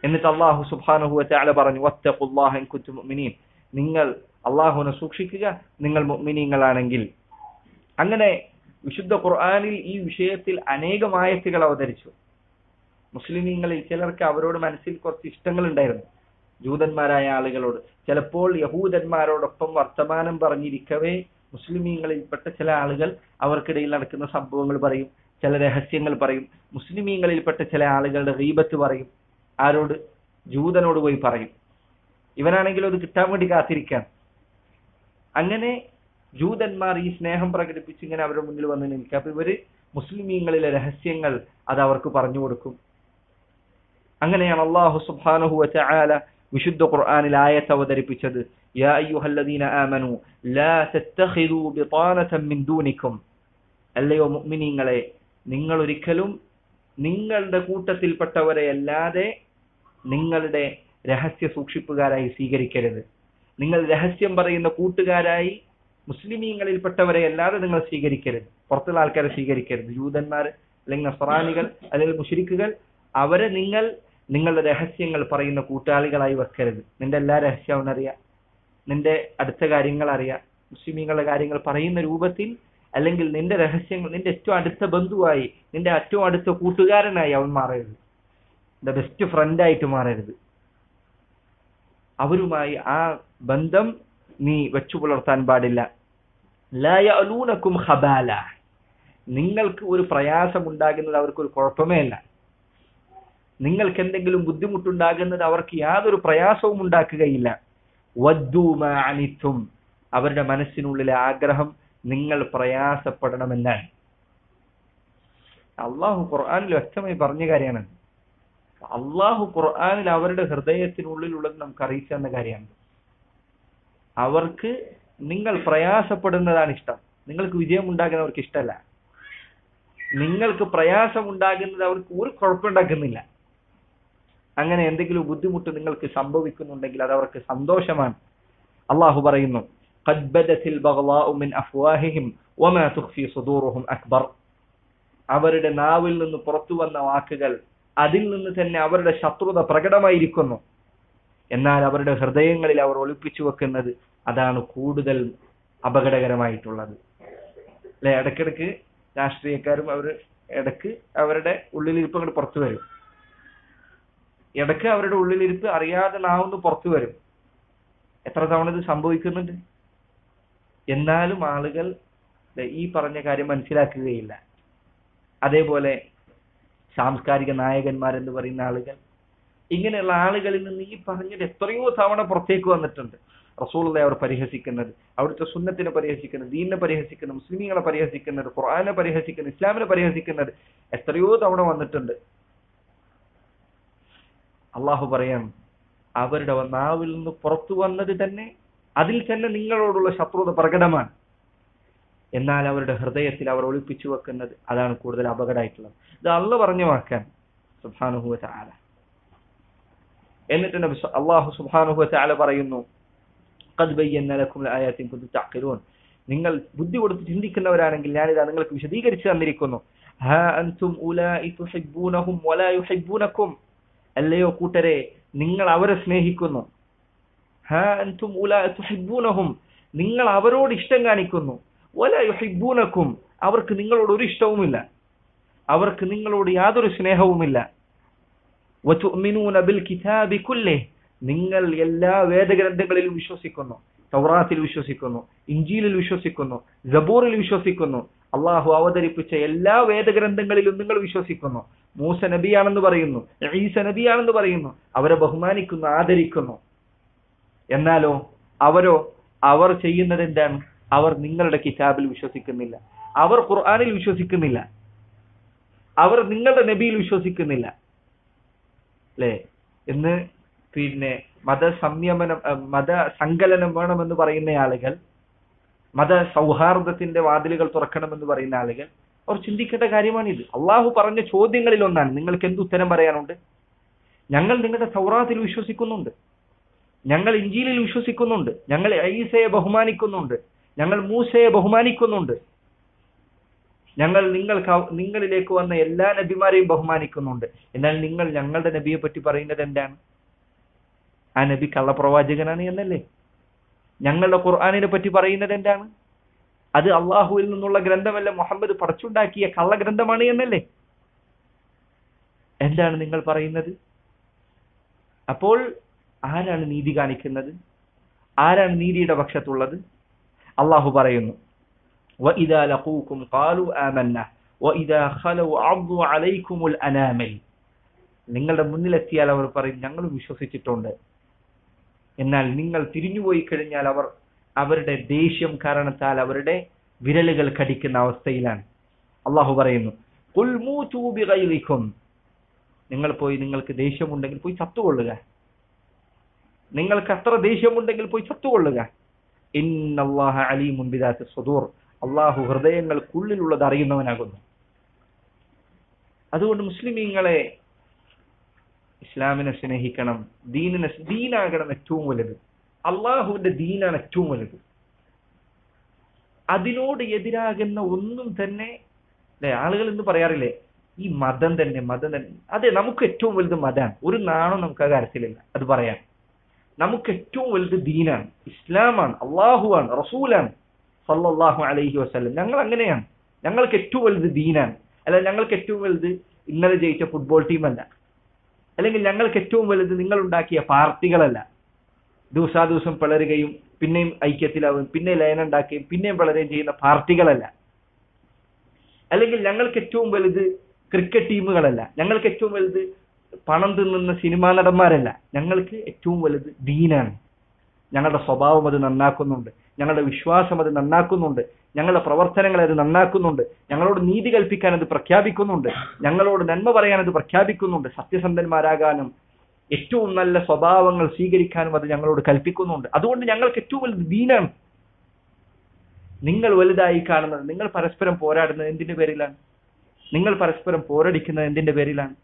എന്നിട്ട് അള്ളാഹു സുബ്ഹാനഹു വതആല പറഞ്ഞു നിങ്ങൾ അള്ളാഹുവിനെ സൂക്ഷിക്കുക നിങ്ങൾ മുഅ്മിനീങ്ങളാണെങ്കിൽ. അങ്ങനെ വിശുദ്ധ ഖുർആാനിൽ ഈ വിഷയത്തിൽ അനേകം ആയത്തുകൾ അവതരിച്ചു. മുസ്ലിമീങ്ങളിൽ ചിലർക്ക് അവരോട് മനസ്സിൽ കുറച്ച് ഇഷ്ടങ്ങൾ ഉണ്ടായിരുന്നു ജൂതന്മാരായ ആളുകളോട്. ചിലപ്പോൾ യഹൂദന്മാരോടൊപ്പം വർത്തമാനം പറഞ്ഞിരിക്കവേ മുസ്ലിമീങ്ങളിൽപ്പെട്ട ചില ആളുകൾ അവർക്കിടയിൽ നടക്കുന്ന സംഭവങ്ങൾ പറയും ചില രഹസ്യങ്ങൾ പറയും. മുസ്ലിമീങ്ങളിൽപ്പെട്ട ചില ആളുകളുടെ റീബത്ത് പറയും. ആരോട്? ജൂതനോട് പോയി പറയും. ഇവനാണെങ്കിലും അത് കിട്ടാൻ വേണ്ടി കാത്തിരിക്കാൻ അങ്ങനെ ജൂതന്മാർ ഈ സ്നേഹം പ്രകടിപ്പിച്ച് ഇങ്ങനെ അവരുടെ മുന്നിൽ വന്ന് നിൽക്കുക അപ്പൊ ഇവർ മുസ്ലിമീങ്ങളിലെ രഹസ്യങ്ങൾ അത് അവർക്ക് പറഞ്ഞു കൊടുക്കും. അങ്ങനെയാണ് അള്ളാഹു സുബാനഹു വച്ചാല വിശുദ്ധ ഖുർആാനിൽ ആയത്ത് അവതരിപ്പിച്ചത്. യാ അയ്യുഹല്ലദീന ലാ മിൻ അല്ലയോ മുഅ്മിനീങ്ങളെ നിങ്ങൾ ഒരിക്കലും നിങ്ങളുടെ കൂട്ടത്തിൽപ്പെട്ടവരെ അല്ലാതെ നിങ്ങളുടെ രഹസ്യ സൂക്ഷിപ്പുകാരായി സ്വീകരിക്കരുത്. നിങ്ങൾ രഹസ്യം പറയുന്ന കൂട്ടുകാരായി മുസ്ലിമീങ്ങളിൽപ്പെട്ടവരെ അല്ലാതെ നിങ്ങൾ സ്വീകരിക്കരുത്. പുറത്തുള്ള ആൾക്കാരെ സ്വീകരിക്കരുത്. ജൂതന്മാർ അല്ലെങ്കിൽ നസറാനികൾ അല്ലെങ്കിൽ മുഷരിക്കുകൾ അവരെ നിങ്ങൾ നിങ്ങളുടെ രഹസ്യങ്ങൾ പറയുന്ന കൂട്ടാളികളായി വെക്കരുത്. നിന്റെ എല്ലാ രഹസ്യവും അറിയാം. നിന്റെ അടുത്ത കാര്യങ്ങൾ അറിയാം. മുസ്ലിമീങ്ങളുടെ കാര്യങ്ങൾ പറയുന്ന രൂപത്തിൽ അല്ലെങ്കിൽ നിന്റെ രഹസ്യങ്ങൾ നിന്റെ ഏറ്റവും അടുത്ത ബന്ധുവായി നിന്റെ ഏറ്റവും അടുത്ത കൂട്ടുകാരനായി അവൻ മാറരുത്. നിന്റെ ബെസ്റ്റ് ഫ്രണ്ട് ആയിട്ട് മാറരുത്. അവരുമായി ആ ബന്ധം നീ വെച്ചു പുലർത്താൻ പാടില്ല. ലയലൂനക്കും ഹബാല. നിങ്ങൾക്ക് ഒരു പ്രയാസം ഉണ്ടാകുന്നത് അവർക്ക് ഒരു കുഴപ്പമേ അല്ല. നിങ്ങൾക്ക് എന്തെങ്കിലും ബുദ്ധിമുട്ടുണ്ടാകുന്നത് അവർക്ക് യാതൊരു പ്രയാസവും ഉണ്ടാക്കുകയില്ല. വദ്ദൂമാനിത്തും അവരുടെ മനസ്സിനുള്ളിലെ ആഗ്രഹം നിങ്ങൾ പ്രയാസപ്പെടണമെന്നാണ്. അള്ളാഹു ഖുർആാനിൽ വ്യക്തമായി പറഞ്ഞ കാര്യമാണ്. അള്ളാഹു ഖുർആാനിൽ അവരുടെ ഹൃദയത്തിനുള്ളിലുള്ളത് നമുക്ക് അറിയിച്ചു തന്ന കാര്യമാണ്. അവർക്ക് നിങ്ങൾ പ്രയാസപ്പെടുന്നതാണ് ഇഷ്ടം. നിങ്ങൾക്ക് വിജയം ഉണ്ടാക്കുന്ന അവർക്ക് ഇഷ്ടമല്ല. നിങ്ങൾക്ക് പ്രയാസം ഉണ്ടാകുന്നത് അവർക്ക് ഒരു കുഴപ്പമുണ്ടാക്കുന്നില്ല അങ്ങനെ എന്തെങ്കിലും ബുദ്ധിമുട്ട് നിങ്ങൾക്ക് സംഭവിക്കുന്നുണ്ടെങ്കിൽ അത് അവർക്ക് സന്തോഷമാണ്. അള്ളാഹു പറയുന്നു അവരുടെ നാവിൽ നിന്ന് പുറത്തു വന്ന വാക്കുകൾ അതിൽ നിന്ന് തന്നെ അവരുടെ ശത്രുത പ്രകടമായിരിക്കുന്നു. എന്നാൽ അവരുടെ ഹൃദയങ്ങളിൽ അവർ ഒളിപ്പിച്ചു വെക്കുന്നത് അതാണ് കൂടുതൽ അപകടകരമായിട്ടുള്ളത്. അല്ലെ? ഇടയ്ക്കിടയ്ക്ക് രാഷ്ട്രീയക്കാരും അവർ ഇടയ്ക്ക് അവരുടെ ഉള്ളിലിരിപ്പ് അങ്ങോട്ട് പുറത്തു വരും. ഇടയ്ക്ക് അവരുടെ ഉള്ളിലിരിപ്പ് അറിയാതെ നാവുന്ന് പുറത്തു വരും. എത്ര തവണ ഇത് സംഭവിക്കുന്നുണ്ട്? എന്നാലും ആളുകൾ ഈ പറഞ്ഞ കാര്യം മനസ്സിലാക്കുകയില്ല. അതേപോലെ സാംസ്കാരിക നായകന്മാരെന്ന് പറയുന്ന ആളുകൾ. ഇങ്ങനെയുള്ള ആളുകളിൽ നിന്ന് ഈ പറഞ്ഞത് എത്രയോ തവണ പുറത്തേക്ക് വന്നിട്ടുണ്ട്. റസൂളെ അവർ പരിഹസിക്കുന്നത് അവിടുത്തെ സുന്നത്തിനെ പരിഹസിക്കുന്നത് ദീനിനെ പരിഹസിക്കുന്നത് മുസ്ലിമീങ്ങളെ പരിഹസിക്കുന്നത് ഖുർആനെ പരിഹസിക്കുന്നത് ഇസ്ലാമിനെ പരിഹസിക്കുന്നത് എത്രയോ തവണ വന്നിട്ടുണ്ട്. അള്ളാഹു പറയാം അവരുടെ നാവിൽ നിന്ന് പുറത്തു വന്നത് തന്നെ അതിൽ തന്നെ നിങ്ങളോടുള്ള ശത്രുത പ്രകടമാണ്. എന്നാൽ അവരുടെ ഹൃദയത്തിൽ അവർ ഒളിപ്പിച്ചു വെക്കുന്നത് അതാണ് കൂടുതൽ അപകടമായിട്ടുള്ളത്. ഇത് അള്ള പറഞ്ഞു വാക്കാൻ സുബാനുഹുവ ചാല എന്നിട്ട് നബി അള്ളാഹു സുബാനുഹുവ ചാല പറയുന്നു നിങ്ങൾ ബുദ്ധി കൊടുത്ത് ചിന്തിക്കുന്നവരാണെങ്കിൽ ഞാനിത് നിങ്ങൾക്ക് വിശദീകരിച്ചു തന്നിരിക്കുന്നു. അല്ലയോ കൂട്ടരെ നിങ്ങൾ അവരെ സ്നേഹിക്കുന്നു. നിങ്ങൾ അവരോട് ഇഷ്ടം കാണിക്കുന്നു. വലാ യുഹിബൂനക്കും അവർക്ക് നിങ്ങളോട് ഒരു ഇഷ്ടവുമില്ല. അവർക്ക് നിങ്ങളോട് യാതൊരു സ്നേഹവുമില്ല. നിങ്ങൾ എല്ലാ വേദഗ്രന്ഥങ്ങളിലും വിശ്വസിക്കുന്നു. തൗറാത്തിൽ വിശ്വസിക്കുന്നു. ഇഞ്ചീലിൽ വിശ്വസിക്കുന്നു. ജബൂറിൽ വിശ്വസിക്കുന്നു. അള്ളാഹു അവതരിപ്പിച്ച എല്ലാ വേദഗ്രന്ഥങ്ങളിലും നിങ്ങൾ വിശ്വസിക്കുന്നു. മൂസ നബിയാണെന്ന് പറയുന്നു. ഈസ നബിയാണെന്ന് പറയുന്നു. അവരെ ബഹുമാനിക്കുന്നു ആദരിക്കുന്നു. എന്നാലോ അവരോ അവർ ചെയ്യുന്നത് എന്താണ്? അവർ നിങ്ങളുടെ കിതാബിൽ വിശ്വസിക്കുന്നില്ല. അവർ ഖുർആാനിൽ വിശ്വസിക്കുന്നില്ല. അവർ നിങ്ങളുടെ നബിയിൽ വിശ്വസിക്കുന്നില്ല. അല്ലേ എന്ന് പിന്നെ മത സംയമനം മത സങ്കലനം വേണമെന്ന് പറയുന്ന ആളുകൾ മത സൗഹാർദ്ദത്തിന്റെ വാതിലുകൾ തുറക്കണമെന്ന് പറയുന്ന ആളുകൾ അവർ ചിന്തിക്കേണ്ട കാര്യമാണിത്. അള്ളാഹു പറഞ്ഞ ചോദ്യങ്ങളിൽ ഒന്നാണ്. നിങ്ങൾക്ക് എന്ത് ഉത്തരം പറയാനുണ്ട്? ഞങ്ങൾ നിങ്ങളുടെ സൗറാത്തിൽ വിശ്വസിക്കുന്നുണ്ട്. ഞങ്ങൾ ഇഞ്ചിയിലിൽ വിശ്വസിക്കുന്നുണ്ട്. ഞങ്ങൾ ഐസയെ ബഹുമാനിക്കുന്നുണ്ട്. ഞങ്ങൾ മൂസയെ ബഹുമാനിക്കുന്നുണ്ട്. ഞങ്ങൾ നിങ്ങൾക്ക് നിങ്ങളിലേക്ക് വന്ന എല്ലാ നബിമാരെയും ബഹുമാനിക്കുന്നുണ്ട്. എന്നാൽ നിങ്ങൾ ഞങ്ങളുടെ നബിയെ പറ്റി പറയുന്നത് എന്താണ്? ആ നബി കള്ളപ്രവാചകനാണ് എന്നല്ലേ? ഞങ്ങളുടെ ഖുർആാനിനെ പറ്റി പറയുന്നത് എന്താണ്? അത് അള്ളാഹുവിൽ നിന്നുള്ള ഗ്രന്ഥമല്ല മുഹമ്മദ് പടച്ചുണ്ടാക്കിയ കള്ളഗ്രന്ഥമാണ് എന്നല്ലേ? എന്താണ് നിങ്ങൾ പറയുന്നത്? അപ്പോൾ ആരാണ് നീതി കാണിക്കുന്നത്? ആരാണ് നീതിയുടെ പക്ഷത്തുള്ളത്? അള്ളാഹു പറയുന്നു وَإِذَا لَقُوكُمْ قَالُوا آمَنَّا وَإِذَا خَلَوْا عَضُّوا عَلَيْكُمُ الْأَنَامِلِ നിങ്ങളുടെ മുന്നിലെത്തിയാൽ അവർ പറയും ഞങ്ങൾ വിശ്വസിച്ചിട്ടുണ്ട് എന്നാൽ നിങ്ങൾ തിരിഞ്ഞുപോയി കഴിഞ്ഞാൽ അവർ അവരുടെ ദേഷ്യം കാരണത്താൽ അവരുടെ വിരലുകൾ കടിക്കുന്ന അവസ്ഥയിലാണ് അള്ളാഹു പറയുന്നു "ഖുൽ മൂതൂ ബിഗൈദിക്കും." നിങ്ങൾ പോയി നിങ്ങൾക്ക് ദേഷ്യമുണ്ടെങ്കിൽ പോയി ചത്തുകൊള്ളുക നിങ്ങൾക്ക് അത്ര ദേഷ്യമുണ്ടെങ്കിൽ പോയി ചത്തുകൊള്ളുക അലീമുൻ സുദൂർ. അള്ളാഹു ഹൃദയങ്ങൾക്കുള്ളിലുള്ളത് അറിയുന്നവനാകുന്നു. അതുകൊണ്ട് മുസ്ലിമീങ്ങളെ ഇസ്ലാമിനെ സ്നേഹിക്കണം ദീനിനെ ദീനാകണം ഏറ്റവും വലുത്. അള്ളാഹുവിന്റെ ദീനാണ് ഏറ്റവും വലുത്. അതിനോട് എതിരാകുന്ന ഒന്നും തന്നെ അല്ലെ ആളുകൾ എന്ന് പറയാറില്ലേ ഈ മതം തന്നെ മതം തന്നെ. അതെ നമുക്ക് ഏറ്റവും വലുത് മതമാണ് ഒരു നാണം നമുക്ക് ആ കാര്യത്തിലില്ല. അത് പറയാൻ നമുക്ക് ഏറ്റവും വലുത് ദീനാണ്. ഇസ്ലാമാണ് അള്ളാഹുവാണ് റസൂലാണ്. സല്ലാഹു അലൈഹി വസ്ലം ഞങ്ങൾ അങ്ങനെയാണ്. ഞങ്ങൾക്ക് ഏറ്റവും വലുത് ദീനാണ്. അല്ല ഞങ്ങൾക്ക് ഏറ്റവും വലുത് ഇന്നലെ ജയിച്ച ഫുട്ബോൾ ടീമല്ല അല്ലെങ്കിൽ ഞങ്ങൾക്ക് ഏറ്റവും വലുത് നിങ്ങൾ ഉണ്ടാക്കിയ പാർട്ടികളല്ല. ദിവസാദിവസം പിളരുകയും പിന്നെയും ഐക്യത്തിലാവുകയും പിന്നെ ലയനം ഉണ്ടാക്കുകയും പിന്നെയും പിളരുകയും ചെയ്യുന്ന പാർട്ടികളല്ല. അല്ലെങ്കിൽ ഞങ്ങൾക്ക് ഏറ്റവും വലുത് ക്രിക്കറ്റ് ടീമുകളല്ല ഞങ്ങൾക്ക് ഏറ്റവും വലുത് പണം തിന്നുന്ന സിനിമാ നടന്മാരല്ല. ഞങ്ങൾക്ക് ഏറ്റവും വലുത് ദീനാണ്. ഞങ്ങളുടെ സ്വഭാവം അത് നന്നാക്കുന്നുണ്ട്. ഞങ്ങളുടെ വിശ്വാസം അത് നന്നാക്കുന്നുണ്ട്. ഞങ്ങളുടെ പ്രവർത്തനങ്ങൾ അത് നന്നാക്കുന്നുണ്ട്. ഞങ്ങളോട് നീതി കൽപ്പിക്കാൻ അത് പ്രഖ്യാപിക്കുന്നുണ്ട്. ഞങ്ങളോട് നന്മ പറയാൻ അത് പ്രഖ്യാപിക്കുന്നുണ്ട്. സത്യസന്ധന്മാരാകാനും ഏറ്റവും നല്ല സ്വഭാവങ്ങൾ സ്വീകരിക്കാനും അത് ഞങ്ങളോട് കൽപ്പിക്കുന്നുണ്ട്. അതുകൊണ്ട് ഞങ്ങൾക്ക് ഏറ്റവും വലുത് ദീനാണ്. നിങ്ങൾ വലുതായി കാണുന്നത് നിങ്ങൾ പരസ്പരം പോരാടുന്നത് എന്തിന്റെ പേരിലാണ്? നിങ്ങൾ പരസ്പരം പോരടിക്കുന്നത് എന്തിന്റെ പേരിലാണ്?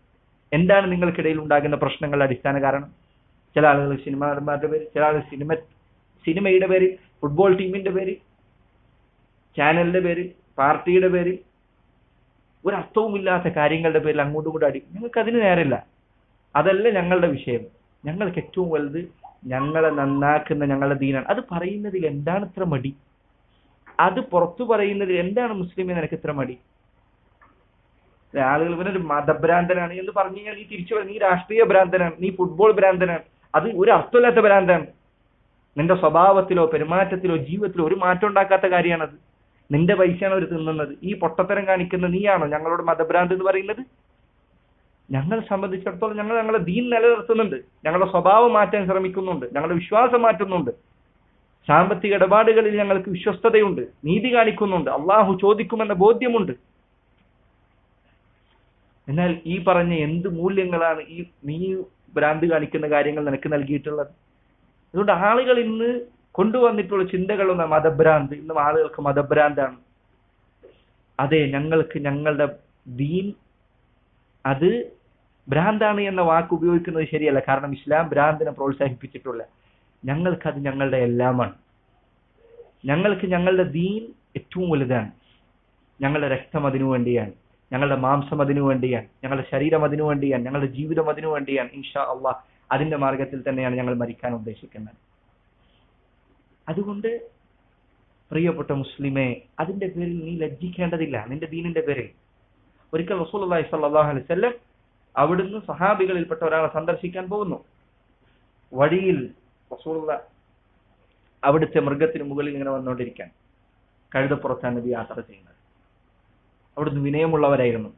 എന്താണ് നിങ്ങൾക്കിടയിൽ ഉണ്ടാകുന്ന പ്രശ്നങ്ങളുടെ അടിസ്ഥാന കാരണം? ചില ആളുകൾ സിനിമ നടന്മാരുടെ പേര് ചില ആളുകൾ സിനിമ സിനിമയുടെ പേര് ഫുട്ബോൾ ടീമിന്റെ പേര് ചാനലിന്റെ പേര് പാർട്ടിയുടെ പേര് ഒരർത്ഥവുമില്ലാത്ത കാര്യങ്ങളുടെ പേരിൽ അങ്ങോട്ടും ഇങ്ങോട്ടും അടി ഞങ്ങൾക്ക് അതിന് നേരമില്ല. അതല്ല ഞങ്ങളുടെ വിഷയം. ഞങ്ങൾക്ക് ഏറ്റവും വലുത് ഞങ്ങളെ നന്നാക്കുന്ന ഞങ്ങളുടെ ദീനാണ്. അത് പറയുന്നതിൽ എന്താണ് ഇത്ര മടി? അത് പുറത്തു പറയുന്നതിൽ എന്താണ് മുസ്ലിമെ നിനക്ക് ഇത്ര മടി? ആളുകൾ ഇവനെ ഒരു മതഭ്രാന്തനാണ് എന്ന് പറഞ്ഞു കഴിഞ്ഞാൽ നീ തിരിച്ചു നീ രാഷ്ട്രീയ ഭ്രാന്തനാണ്. നീ ഫുട്ബോൾ ഭ്രാന്തനാണ്. അത് ഒരു അർത്ഥമില്ലാത്ത ഭ്രാന്താണ്. നിന്റെ സ്വഭാവത്തിലോ പെരുമാറ്റത്തിലോ ജീവിതത്തിലോ ഒരു മാറ്റം ഉണ്ടാക്കാത്ത കാര്യമാണത്. നിന്റെ പൈസയാണ് അവർ തിന്നുന്നത്. ഈ പൊട്ടത്തരം കാണിക്കുന്ന നീയാണോ ഞങ്ങളോട് മതഭ്രാന്ത് എന്ന് പറയുന്നത്? ഞങ്ങളെ സംബന്ധിച്ചിടത്തോളം ഞങ്ങൾ ഞങ്ങളുടെ ദീൻ നിലനിർത്തുന്നുണ്ട്. ഞങ്ങളുടെ സ്വഭാവം മാറ്റാൻ ശ്രമിക്കുന്നുണ്ട്. ഞങ്ങളുടെ വിശ്വാസം മാറ്റുന്നുണ്ട്. സാമ്പത്തിക ഇടപാടുകളിൽ ഞങ്ങൾക്ക് വിശ്വസ്തതയുണ്ട്. നീതി കാണിക്കുന്നുണ്ട്. അള്ളാഹു ചോദിക്കുമെന്ന ബോധ്യമുണ്ട്. എന്നാൽ ഈ പറഞ്ഞ എന്ത് മൂല്യങ്ങളാണ് ഈ നീ ഭ്രാന്ത് കാണിക്കുന്ന കാര്യങ്ങൾ നിനക്ക് നൽകിയിട്ടുള്ളത്? അതുകൊണ്ട് ആളുകൾ ഇന്ന് കൊണ്ടുവന്നിട്ടുള്ള ചിന്തകളൊന്നും മതഭ്രാന്ത്. ഇന്നും ആളുകൾക്ക് മതഭ്രാന്താണ്. അതെ ഞങ്ങൾക്ക് ഞങ്ങളുടെ ദീൻ അത് ഭ്രാന്താണ് എന്ന വാക്ക് ഉപയോഗിക്കുന്നത് ശരിയല്ല. കാരണം ഇസ്ലാം ഭ്രാന്തിനെ പ്രോത്സാഹിപ്പിച്ചിട്ടുള്ള ഞങ്ങൾക്കത് ഞങ്ങളുടെ എല്ലാമാണ്. ഞങ്ങൾക്ക് ഞങ്ങളുടെ ദീൻ ഏറ്റവും വലുതാണ്. ഞങ്ങളുടെ രക്തം അതിനു വേണ്ടിയാണ്. ഞങ്ങളുടെ മാംസം അതിനു വേണ്ടിയാണ് ഞങ്ങളുടെ ശരീരം അതിനു വേണ്ടിയാണ് ഞങ്ങളുടെ ജീവിതം അതിനു വേണ്ടിയാണ് ഇൻഷാ അള്ളാഹ് അതിന്റെ മാർഗത്തിൽ തന്നെയാണ് ഞങ്ങൾ മരിക്കാൻ ഉദ്ദേശിക്കുന്നത്. അതുകൊണ്ട് പ്രിയപ്പെട്ട മുസ്ലിമെ അതിന്റെ പേരിൽ നീ ലജ്ജിക്കേണ്ടതില്ല നിന്റെ ദീനിന്റെ പേരിൽ. ഒരിക്കൽ റസൂലുള്ളാഹി സ്വല്ലല്ലാഹു അലൈഹി വസല്ലം അവിടുന്ന് സഹാബികളിൽപ്പെട്ട ഒരാളെ സന്ദർശിക്കാൻ പോകുന്നു. വഴിയിൽ റസൂലുള്ള അവിടുത്തെ മൃഗത്തിന് മുകളിൽ ഇങ്ങനെ വന്നുകൊണ്ടിരിക്കാൻ കഴുതപ്പുറത്താണ് നബി യാത്ര ചെയ്യുന്നത്. അവിടുന്ന് വിനയമുള്ളവരായിരുന്നു.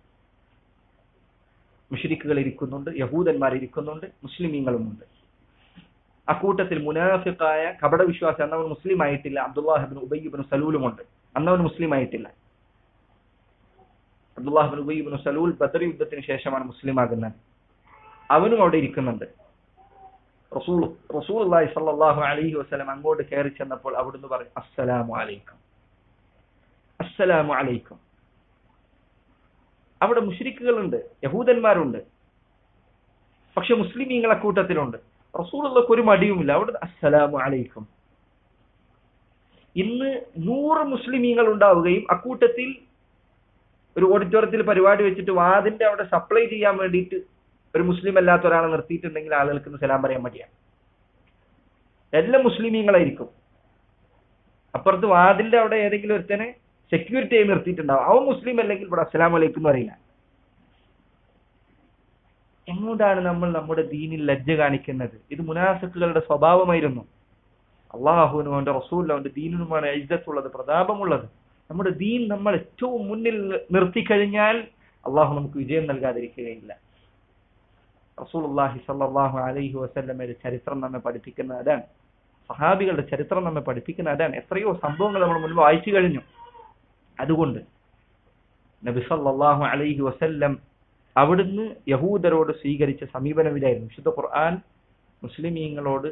മുഷരിക്കുകൾ ഇരിക്കുന്നുണ്ട് യഹൂദന്മാർ ഇരിക്കുന്നുണ്ട് മുസ്ലിമീങ്ങളുമുണ്ട്. അക്കൂട്ടത്തിൽ മുനാഫിക്കായ കപട വിശ്വാസി അന്നവൻ മുസ്ലിം ആയിട്ടില്ല അബ്ദുല്ലാഹിബിൻ ഉബയ്യബിൻ സലൂലുമുണ്ട്. അന്നവൻ മുസ്ലിം ആയിട്ടില്ല അബ്ദുല്ലാഹിബിൻ ഉബയ്യബിൻ സലൂൽ ബദർ യുദ്ധത്തിന് ശേഷമാണ് മുസ്ലിം ആകുന്നത് അവനും അവിടെ ഇരിക്കുന്നുണ്ട്. റസൂൽ റസൂൽ സല്ലല്ലാഹു അലൈഹി വസല്ലം അങ്ങോട്ട് കയറി ചെന്നപ്പോൾ അവിടുന്ന് പറഞ്ഞു അസ്സലാമു അലൈക്കും. അസ്സലാമു അലൈക്കും. അവിടെ മുഷ്രിക്കുകളുണ്ട് യഹൂദന്മാരുണ്ട്. പക്ഷെ മുസ്ലിമീങ്ങളെ കൂട്ടത്തിലുണ്ട്. റസൂളുള്ളക്ക് ഒരു മടിയുമില്ല. അവിടെ അസ്സലാമു അലൈക്കും. ഇന്ന് നൂറ് മുസ്ലിമീങ്ങൾ ഉണ്ടാവുകയും അക്കൂട്ടത്തിൽ ഒരു ഓഡിറ്റോറിയത്തിൽ പരിപാടി വെച്ചിട്ട് വാതിന്റെ അവിടെ സപ്ലൈ ചെയ്യാൻ വേണ്ടിയിട്ട് ഒരു മുസ്ലിം അല്ലാത്ത ഒരാളെ നിർത്തിയിട്ടുണ്ടെങ്കിൽ ആളുകൾക്ക് സലാം പറയാൻ മടിയാണ്. എല്ലാം മുസ്ലിമീങ്ങളായിരിക്കും. അപ്പുറത്ത് വാതിന്റെ അവിടെ ഏതെങ്കിലും ഒരുത്തനെ സെക്യൂരിറ്റി ആയി നിർത്തിയിട്ടുണ്ടാവും. അവൻ മുസ്ലിം അല്ലെങ്കിൽ ഇവിടെ അസ്സലാം വലൈക്കും എന്ന് പറയില്ല. എങ്ങോട്ടാണ് നമ്മൾ നമ്മുടെ ദീനിൽ ലജ്ജ കാണിക്കുന്നത്? ഇത് മുനാഫിക്കുകളുടെ സ്വഭാവമായിരുന്നു. അള്ളാഹുവിനും അവന്റെ റസൂലും അവന്റെ ദീനിനുമാണ് ഐജത്തുള്ളത് പ്രതാപമുള്ളത്. നമ്മുടെ ദീൻ നമ്മൾ ഏറ്റവും മുന്നിൽ നിർത്തി കഴിഞ്ഞാൽ അള്ളാഹു നമുക്ക് വിജയം നൽകാതിരിക്കുകയില്ല. റസൂലുള്ളാഹി സല്ലാഹു അലൈഹി വസല്ലമയുടെ ചരിത്രം നമ്മെ പഠിപ്പിക്കുന്ന അതാണ്. സഹാബികളുടെ ചരിത്രം നമ്മെ പഠിപ്പിക്കുന്ന അതാണ്. എത്രയോ സംഭവങ്ങൾ നമ്മൾ മുൻപ് വായിച്ചു കഴിഞ്ഞു. അതുകൊണ്ട് നബി സല്ലല്ലാഹു അലൈഹി വസല്ലം അവിടുന്ന് യഹൂദരോട് സ്വീകരിച്ച സമീപനം ഇതായിരുന്നു വിശുദ്ധ ഖുർആൻ മുസ്ലിമീങ്ങളോട്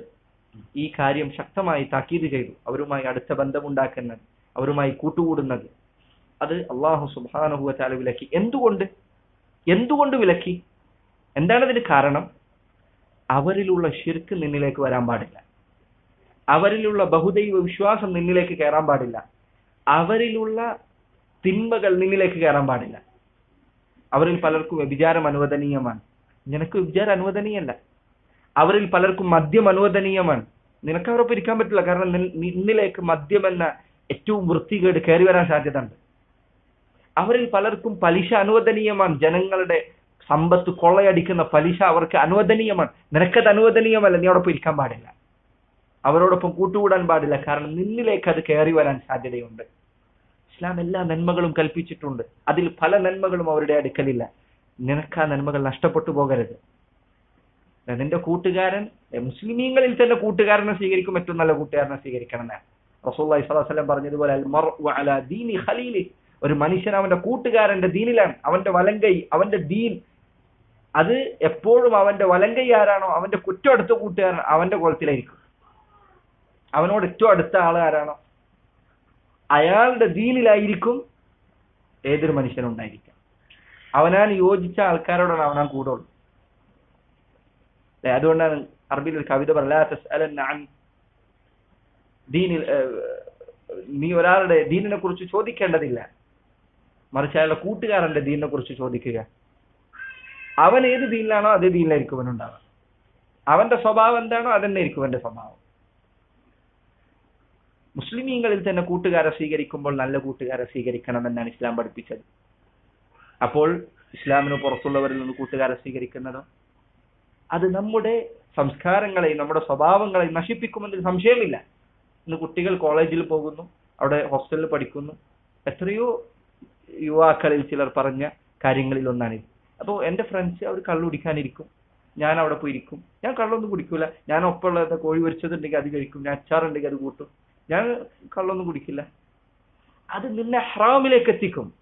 ഈ കാര്യം ശക്തമായി താക്കീത് ചെയ്തു. അവരുമായി അടുത്ത ബന്ധമുണ്ടാക്കുന്നത് അവരുമായി കൂട്ടുകൂടുന്നത്. അത് അള്ളാഹു സുബാനുഹുവ ചാല വിലക്കി. എന്തുകൊണ്ട്? എന്തുകൊണ്ട് വിലക്കി? എന്താണതിന് കാരണം? അവരിലുള്ള ശിർക്ക് നിന്നിലേക്ക് വരാൻ പാടില്ല. അവരിലുള്ള ബഹുദൈവ വിശ്വാസം നിന്നിലേക്ക് കയറാൻ പാടില്ല. അവരിലുള്ള തിന്മകൾ നിന്നിലേക്ക് കയറാൻ പാടില്ല. അവരിൽ പലർക്കും വ്യഭിചാരം അനുവദനീയമാണ്. നിനക്ക് വ്യഭിചാരം അനുവദനീയല്ല. അവരിൽ പലർക്കും മദ്യം അനുവദനീയമാണ്. നിനക്ക് അവരൊപ്പം ഇരിക്കാൻ പറ്റില്ല. കാരണം നിന്നിലേക്ക് മദ്യം എന്ന ഏറ്റവും വൃത്തികേട് കയറി വരാൻ സാധ്യത ഉണ്ട് അവരിൽ പലർക്കും പലിശ അനുവദനീയമാണ്. ജനങ്ങളുടെ സമ്പത്ത് കൊള്ളയടിക്കുന്ന പലിശ അവർക്ക് അനുവദനീയമാണ്. നിനക്കത് അനുവദനീയമല്ല. നീ അവിടെ ഇരിക്കാൻ പാടില്ല. അവരോടൊപ്പം കൂട്ടുകൂടാൻ പാടില്ല. കാരണം നിന്നിലേക്ക് അത് കയറി വരാൻ സാധ്യതയുണ്ട്. ഇസ്ലാം എല്ലാ നന്മകളും കൽപ്പിച്ചിട്ടുണ്ട്. അതിൽ പല നന്മകളും അവരുടെ അടുക്കലില്ല. നിനക്ക് ആ നന്മകൾ നഷ്ടപ്പെട്ടു പോകരുത്. നിന്റെ കൂട്ടുകാരൻ മുസ്ലിമീങ്ങളിൽ തന്നെ കൂട്ടുകാരനെ സ്വീകരിക്കും ഏറ്റവും നല്ല കൂട്ടുകാരനെ സ്വീകരിക്കണം എന്നാണ് റസൂല്ലി സ്വലാസ്ലം പറഞ്ഞതുപോലെ ഒരു മനുഷ്യൻ അവന്റെ കൂട്ടുകാരന്റെ ദീനിലാണ്. അവന്റെ വലങ്കൈ അവന്റെ ദീൻ. അത് എപ്പോഴും അവന്റെ വലങ്കൈ ആരാണോ അവന്റെ കുറ്റം അടുത്ത കൂട്ടുകാരൻ അവന്റെ കുളത്തിലായിരിക്കും അവനോട് ഏറ്റവും അടുത്ത ആൾ ആരാണോ? അയാളുടെ ദീനിലായിരിക്കും ഏതൊരു മനുഷ്യനും ഉണ്ടായിരിക്കാം അവനാൻ യോജിച്ച ആൾക്കാരോടാണ് അവനാൻ കൂടുള്ളൂ അതുകൊണ്ടാണ് അറബിയിൽ ഒരു കവിത പറഞ്ഞ നീ ഒരാളുടെ ദീനിനെ കുറിച്ച് ചോദിക്കേണ്ടതില്ല. മറിച്ച് അയാളുടെ കൂട്ടുകാരന്റെ ദീനിനെ കുറിച്ച് ചോദിക്കുക. അവൻ ഏത് ദീനിലാണോ അതേ ദീനിലായിരിക്കും അവനുണ്ടാവുക അവന്റെ സ്വഭാവം എന്താണോ അതന്നെ ആയിരിക്കും അവന്റെ സ്വഭാവം. മുസ്ലിമീങ്ങളിൽ തന്നെ കൂട്ടുകാരെ സ്വീകരിക്കുമ്പോൾ നല്ല കൂട്ടുകാരെ സ്വീകരിക്കണം എന്നാണ് ഇസ്ലാം പഠിപ്പിച്ചത്. അപ്പോൾ ഇസ്ലാമിന് പുറത്തുള്ളവരിൽ നിന്ന് കൂട്ടുകാരെ സ്വീകരിക്കുന്നത് അത് നമ്മുടെ സംസ്കാരങ്ങളെയും നമ്മുടെ സ്വഭാവങ്ങളെയും നശിപ്പിക്കുമെന്നതിൽ സംശയമില്ല. ഇന്ന് കുട്ടികൾ കോളേജിൽ പോകുന്നു അവിടെ ഹോസ്റ്റലിൽ പഠിക്കുന്നു. എത്രയോ യുവാക്കളിൽ ചിലർ പറഞ്ഞ കാര്യങ്ങളിൽ ഒന്നാണിത് അപ്പോൾ എന്റെ ഫ്രണ്ട്സ് അവർ കള്ളു കുടിക്കാനിരിക്കും. ഞാൻ അവിടെ പോയിരിക്കും. ഞാൻ കള്ളൊന്നും കുടിക്കൂല. ഞാൻ ഒപ്പമുള്ള കോഴി പൊരിച്ചതുണ്ടെങ്കിൽ അത് കഴിക്കും. ഞാൻ അച്ചാറുണ്ടെങ്കിൽ അത് കൂട്ടും. ഞാൻ കള്ളൊന്നും കുടിക്കില്ല. അത് നിന്നെ ഹറാമിലേക്ക് എത്തിക്കും.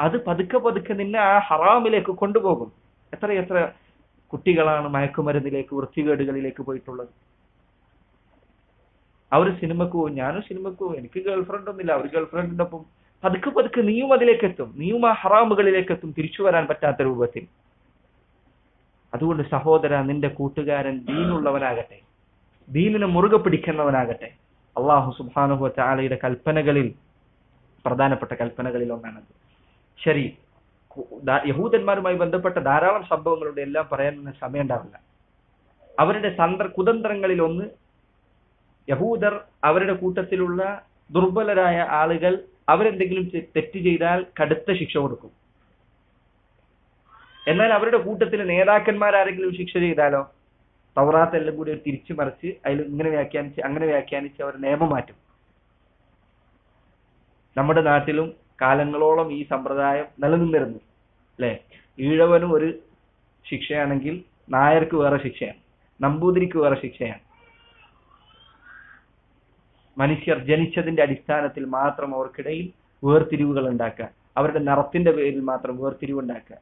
അത് പതുക്കെ പതുക്കെ നിന്നെ ആ ഹറാമിലേക്ക് കൊണ്ടുപോകും. എത്ര എത്ര കുട്ടികളാണ് മയക്കുമരുന്നിലേക്ക് വൃത്തികേടുകളിലേക്ക് പോയിട്ടുള്ളത്. അവർ സിനിമക്ക് പോകും ഞാനും സിനിമക്ക് പോകും എനിക്ക് ഗേൾഫ്രണ്ട് ഒന്നുമില്ല അവർ ഗേൾ ഫ്രണ്ടിന്റെ ഒപ്പം പതുക്കെ പതുക്കെ നീയും അതിലേക്ക് എത്തും. നീയും ആ ഹറാമുകളിലേക്ക് എത്തും തിരിച്ചു വരാൻ പറ്റാത്ത രൂപത്തിൽ. അതുകൊണ്ട് സഹോദര നിന്റെ കൂട്ടുകാരൻ ദീനുള്ളവനാകട്ടെ. ദീനിനെ മുറുകെ പിടിക്കുന്നവനാകട്ടെ. അള്ളാഹു സുബാനുഹു ചാലയുടെ കൽപ്പനകളിൽ പ്രധാനപ്പെട്ട കൽപ്പനകളിൽ ഒന്നാണത്. ശരി യഹൂദന്മാരുമായി ബന്ധപ്പെട്ട ധാരാളം സംഭവങ്ങളുടെ എല്ലാം പറയാൻ സമയം ഉണ്ടാവില്ല. അവരുടെ തന്ത്ര കുതന്ത്രങ്ങളിൽ ഒന്ന് യഹൂദർ അവരുടെ കൂട്ടത്തിലുള്ള ദുർബലരായ ആളുകൾ അവരെന്തെങ്കിലും തെറ്റ് ചെയ്താൽ കടുത്ത ശിക്ഷ കൊടുക്കും. എന്നാൽ അവരുടെ കൂട്ടത്തിലെ നേതാക്കന്മാരാരെങ്കിലും ശിക്ഷ ചെയ്താലോ? തൗറാത്ത് എല്ലാം കൂടി തിരിച്ചു മറിച്ച് അതിൽ ഇങ്ങനെ വ്യാഖ്യാനിച്ച് അങ്ങനെ വ്യാഖ്യാനിച്ച് അവർ നിയമം മാറ്റും നമ്മുടെ നാട്ടിലും കാലങ്ങളോളം ഈ സമ്പ്രദായം നിലനിന്നിരുന്നു അല്ലെ? ഈഴവനും ഒരു ശിക്ഷയാണെങ്കിൽ നായർക്ക് വേറെ ശിക്ഷയാണ് നമ്പൂതിരിക്ക് വേറെ ശിക്ഷയാണ്. മനുഷ്യർ ജനിച്ചതിന്റെ അടിസ്ഥാനത്തിൽ മാത്രം അവർക്കിടയിൽ വേർതിരിവുകൾ ഉണ്ടാക്കുക അവരുടെ നിറത്തിന്റെ പേരിൽ മാത്രം വേർതിരിവ് ഉണ്ടാക്കുക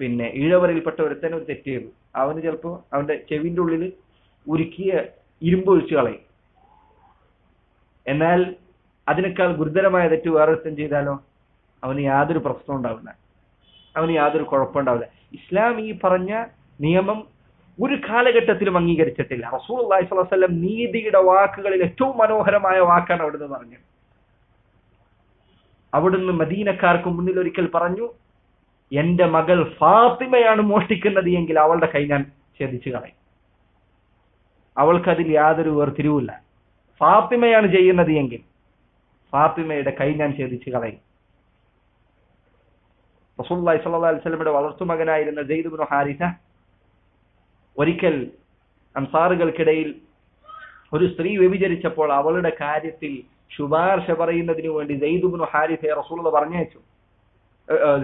പിന്നെ ഈഴവരിൽപ്പെട്ട ഒരുത്തൻ ഒരു തെറ്റ് ചെയ്തു. അവന് ചിലപ്പോ അവന്റെ ചെവിന്റെ ഉള്ളിൽ ഉരുക്കിയ ഇരുമ്പ് ഒഴിച്ചു കളയും. എന്നാൽ അതിനേക്കാൾ ഗുരുതരമായ തെറ്റ് വേറൊരുത്തൻ ചെയ്താലോ? അവന് യാതൊരു പ്രശ്നം ഉണ്ടാവില്ല. അവന് യാതൊരു കുഴപ്പമുണ്ടാവില്ല ഇസ്ലാം ഈ പറഞ്ഞ നിയമം ഒരു കാലഘട്ടത്തിലും അംഗീകരിച്ചിട്ടില്ല. റസൂൽ അള്ളാഹി സ്വലം നീതിയുടെ വാക്കുകളിൽ ഏറ്റവും മനോഹരമായ വാക്കാണ് അവിടുന്ന് പറഞ്ഞത്. അവിടുന്ന് മദീനക്കാർക്ക് മുന്നിൽ ഒരിക്കൽ പറഞ്ഞു എന്റെ മകൾ ഫാത്തിമയാണ് മോഷ്ടിക്കുന്നത് എങ്കിൽ അവളുടെ കൈ ഞാൻ ഛേദിച്ചു കളയും. അവൾക്കതിൽ യാതൊരു വേർതിരിവുമില്ല. ഫാത്തിമയാണ് ചെയ്യുന്നത് എങ്കിൽ ഫാത്തിമയുടെ കൈ ഞാൻ ഛേദിച്ചു കളയും. റസൂല്ലായി സല്ലാ അലിസ്ലമിയുടെ വളർത്തു മകനായിരുന്ന സെയ്ദ് ഇബ്നു ഹാരിസ ഒരിക്കൽ അൻസാറുകൾക്കിടയിൽ ഒരു സ്ത്രീ വ്യഭിചരിച്ചപ്പോൾ അവളുടെ കാര്യത്തിൽ ശുപാർശ പറയുന്നതിനു വേണ്ടി ജയ്ദുബിൻ ഹാരിസയെ റസൂള്ള പറഞ്ഞയച്ചു.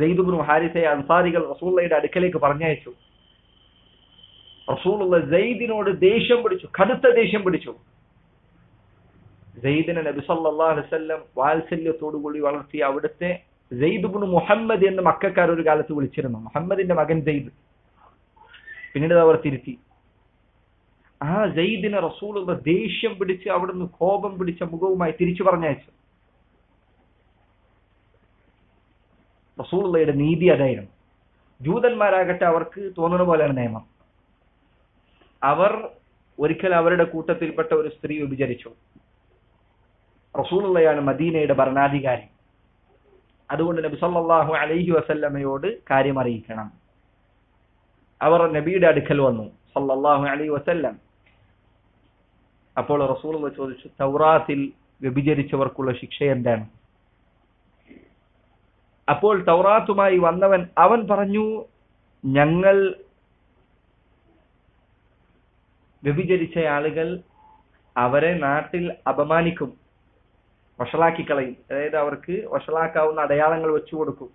സെയ്ദുബിനു ഹാരിസയെ അൻസാരികൾ റസൂള്ളയുടെ അടുക്കലേക്ക് പറഞ്ഞയച്ചു. റസൂലുള്ള സെയ്ദിനോട് ദേഷ്യം പിടിച്ചു കടുത്ത ദേഷ്യം പിടിച്ചു. സെയ്ദിനെ നബി സല്ലല്ലാഹു അലൈഹി വസല്ലം വാത്സല്യത്തോടുകൂടി വളർത്തിയ അവിടുത്തെ സെയ്ദുബിനു മുഹമ്മദ് എന്ന് മക്കാർ ഒരു കാലത്ത് വിളിച്ചിരുന്നു. മുഹമ്മദിന്റെ മകൻ സെയ്ദ് പിന്നീട് അവർ തിരുത്തി. ആ സെയ്ദിനെ റസൂലുള്ള ദേഷ്യം പിടിച്ച് അവിടുന്ന് കോപം പിടിച്ച മുഖവുമായി തിരിച്ചു പറഞ്ഞയച്ചു. റസൂലുള്ളയുടെ നീതി അതായിരുന്നു ജൂതന്മാരാകട്ടെ അവർക്ക് തോന്നുന്ന പോലെയാണ് നിയമം. അവർ ഒരിക്കൽ അവരുടെ കൂട്ടത്തിൽപ്പെട്ട ഒരു സ്ത്രീ വിഭിചരിച്ചു റസൂലുള്ളയാണ് മദീനയുടെ ഭരണാധികാരി. അതുകൊണ്ട് നബി സല്ലാഹു അലൈഹി വസല്ലമയോട് കാര്യം അറിയിക്കണം. അവർ നബിയുടെ അടുക്കൽ വന്നു സല്ലാഹു അലൈഹി വസല്ലം. അപ്പോൾ റസൂൾ ചോദിച്ചു തൗറാത്തിൽ വ്യഭിചരിച്ചവർക്കുള്ള ശിക്ഷ എന്താണ്? അപ്പോൾ തൗറാത്തുമായി വന്നവൻ അവൻ പറഞ്ഞു ഞങ്ങൾ വ്യഭിചരിച്ച ആളുകൾ അവരെ നാട്ടിൽ അപമാനിക്കും വഷളാക്കി കളയും അതായത് അവർക്ക് വഷളാക്കാവുന്ന അടയാളങ്ങൾ വെച്ചു കൊടുക്കും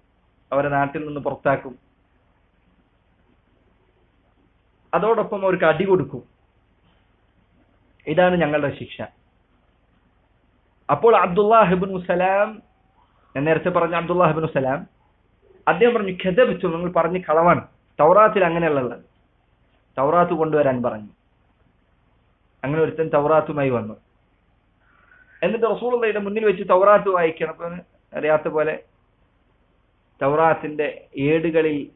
അവരെ നാട്ടിൽ നിന്ന് പുറത്താക്കും. അതോടൊപ്പം അവർക്ക് അടി കൊടുക്കും. ഇതാണ് ഞങ്ങളുടെ ശിക്ഷ. അപ്പോൾ അബ്ദുല്ലാഹിബിൻ സലാം ഞാൻ നേരത്തെ പറഞ്ഞ അബ്ദുല്ലാഹിബിൻ സലാം അദ്ദേഹം പറഞ്ഞു ഖെദബിച്ചു നിങ്ങൾ പറഞ്ഞ് കളവാണ്. തൗറാത്തിൽ അങ്ങനെയുള്ളത്. തൗറാത്ത് കൊണ്ടുവരാൻ പറഞ്ഞു. അങ്ങനെ ഒരുത്തൻ തൗറാത്തുമായി വന്നു. എന്നിട്ട് റസൂളുള്ളയുടെ മുന്നിൽ വെച്ച് തൗറാത്ത് വായിക്കണം. അറിയാത്ത പോലെ തൗറാത്തിന്റെ ഏടുകളിൽ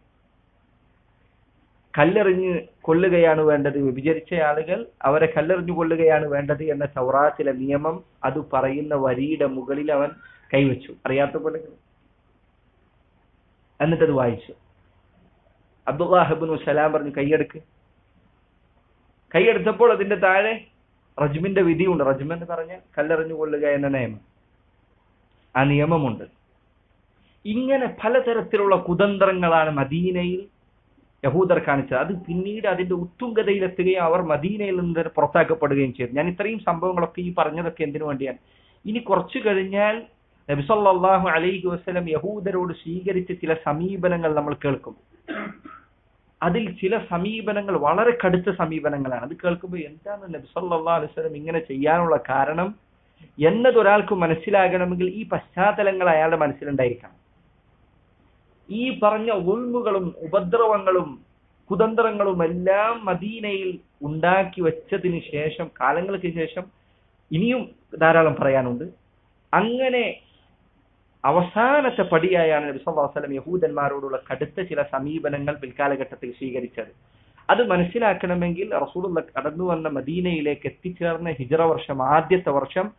കല്ലെറിഞ്ഞ് കൊള്ളുകയാണ് വേണ്ടത്. വിഭജിച്ച ആളുകൾ അവരെ കല്ലെറിഞ്ഞു കൊള്ളുകയാണ് വേണ്ടത് എന്ന തൗറാത്തിലെ നിയമം അത് പറയുന്ന വരിയുടെ മുകളിൽ അവൻ കൈവച്ചു. അറിയാത്ത പോലെ. എന്നിട്ടത് വായിച്ചു. അബ്ദുല്ലാഹിബിനു സലാം പറഞ്ഞു കൈയെടുക്ക്. കൈയെടുത്തപ്പോൾ അതിന്റെ താഴെ റജ്മിന്റെ വിധിയുണ്ട്. റജ്മ എന്ന് പറഞ്ഞ കല്ലെറിഞ്ഞു കൊള്ളുക എന്ന നിയമം. ആ നിയമമുണ്ട്. ഇങ്ങനെ പലതരത്തിലുള്ള കുതന്ത്രങ്ങളാണ് മദീനയിൽ യഹൂദർ കാണിച്ചത്. അത് പിന്നീട് അതിന്റെ ഉത്തുംഗതയിലെത്തുകയും അവർ മദീനയിൽ നിന്ന് പുറത്താക്കപ്പെടുകയും ചെയ്തു. ഞാൻ ഇത്രയും സംഭവങ്ങളൊക്കെ ഈ പറഞ്ഞതൊക്കെ എന്തിനു വേണ്ടിയാണ്? ഇനി കുറച്ചു കഴിഞ്ഞാൽ നബിസല്ലാഹു അലൈഹി വസ്ലം യഹൂദരോട് സ്വീകരിച്ച ചില സമീപനങ്ങൾ നമ്മൾ കേൾക്കും. അതിൽ ചില സമീപനങ്ങൾ വളരെ കടുത്ത സമീപനങ്ങളാണ്. അത് കേൾക്കുമ്പോൾ എന്താണ് നബിസൊല്ലാ അലൈഹി വസ്ലം ഇങ്ങനെ ചെയ്യാനുള്ള കാരണം? എന്നതൊരാൾക്ക് മനസ്സിലാകണമെങ്കിൽ ഈ പശ്ചാത്തലങ്ങൾ അയാളുടെ മനസ്സിലുണ്ടായിരിക്കണം. ഈ പറഞ്ഞ ഉൾമുകളും ഉപദ്രവങ്ങളും കുതന്ത്രങ്ങളും എല്ലാം മദീനയിൽ ഉണ്ടാക്കി വെച്ചതിന് ശേഷം കാലങ്ങൾക്ക് ശേഷം ഇനിയും ധാരാളം പറയാനുണ്ട്. അങ്ങനെ അവസാനത്തെ പടിയായാണ് നബി സല്ലല്ലാഹു അലൈഹി വസല്ലം യഹൂദന്മാരോടുള്ള കടുത്ത ചില സമീപനങ്ങൾ പിൽക്കാലഘട്ടത്തിൽ സ്വീകരിച്ചത്. അത് മനസ്സിലാക്കണമെങ്കിൽ റസൂലുള്ള കടന്നു വന്ന മദീനയിലേക്ക് എത്തിച്ചേർന്ന ഹിജറ വർഷം ആദ്യത്തെ വർഷം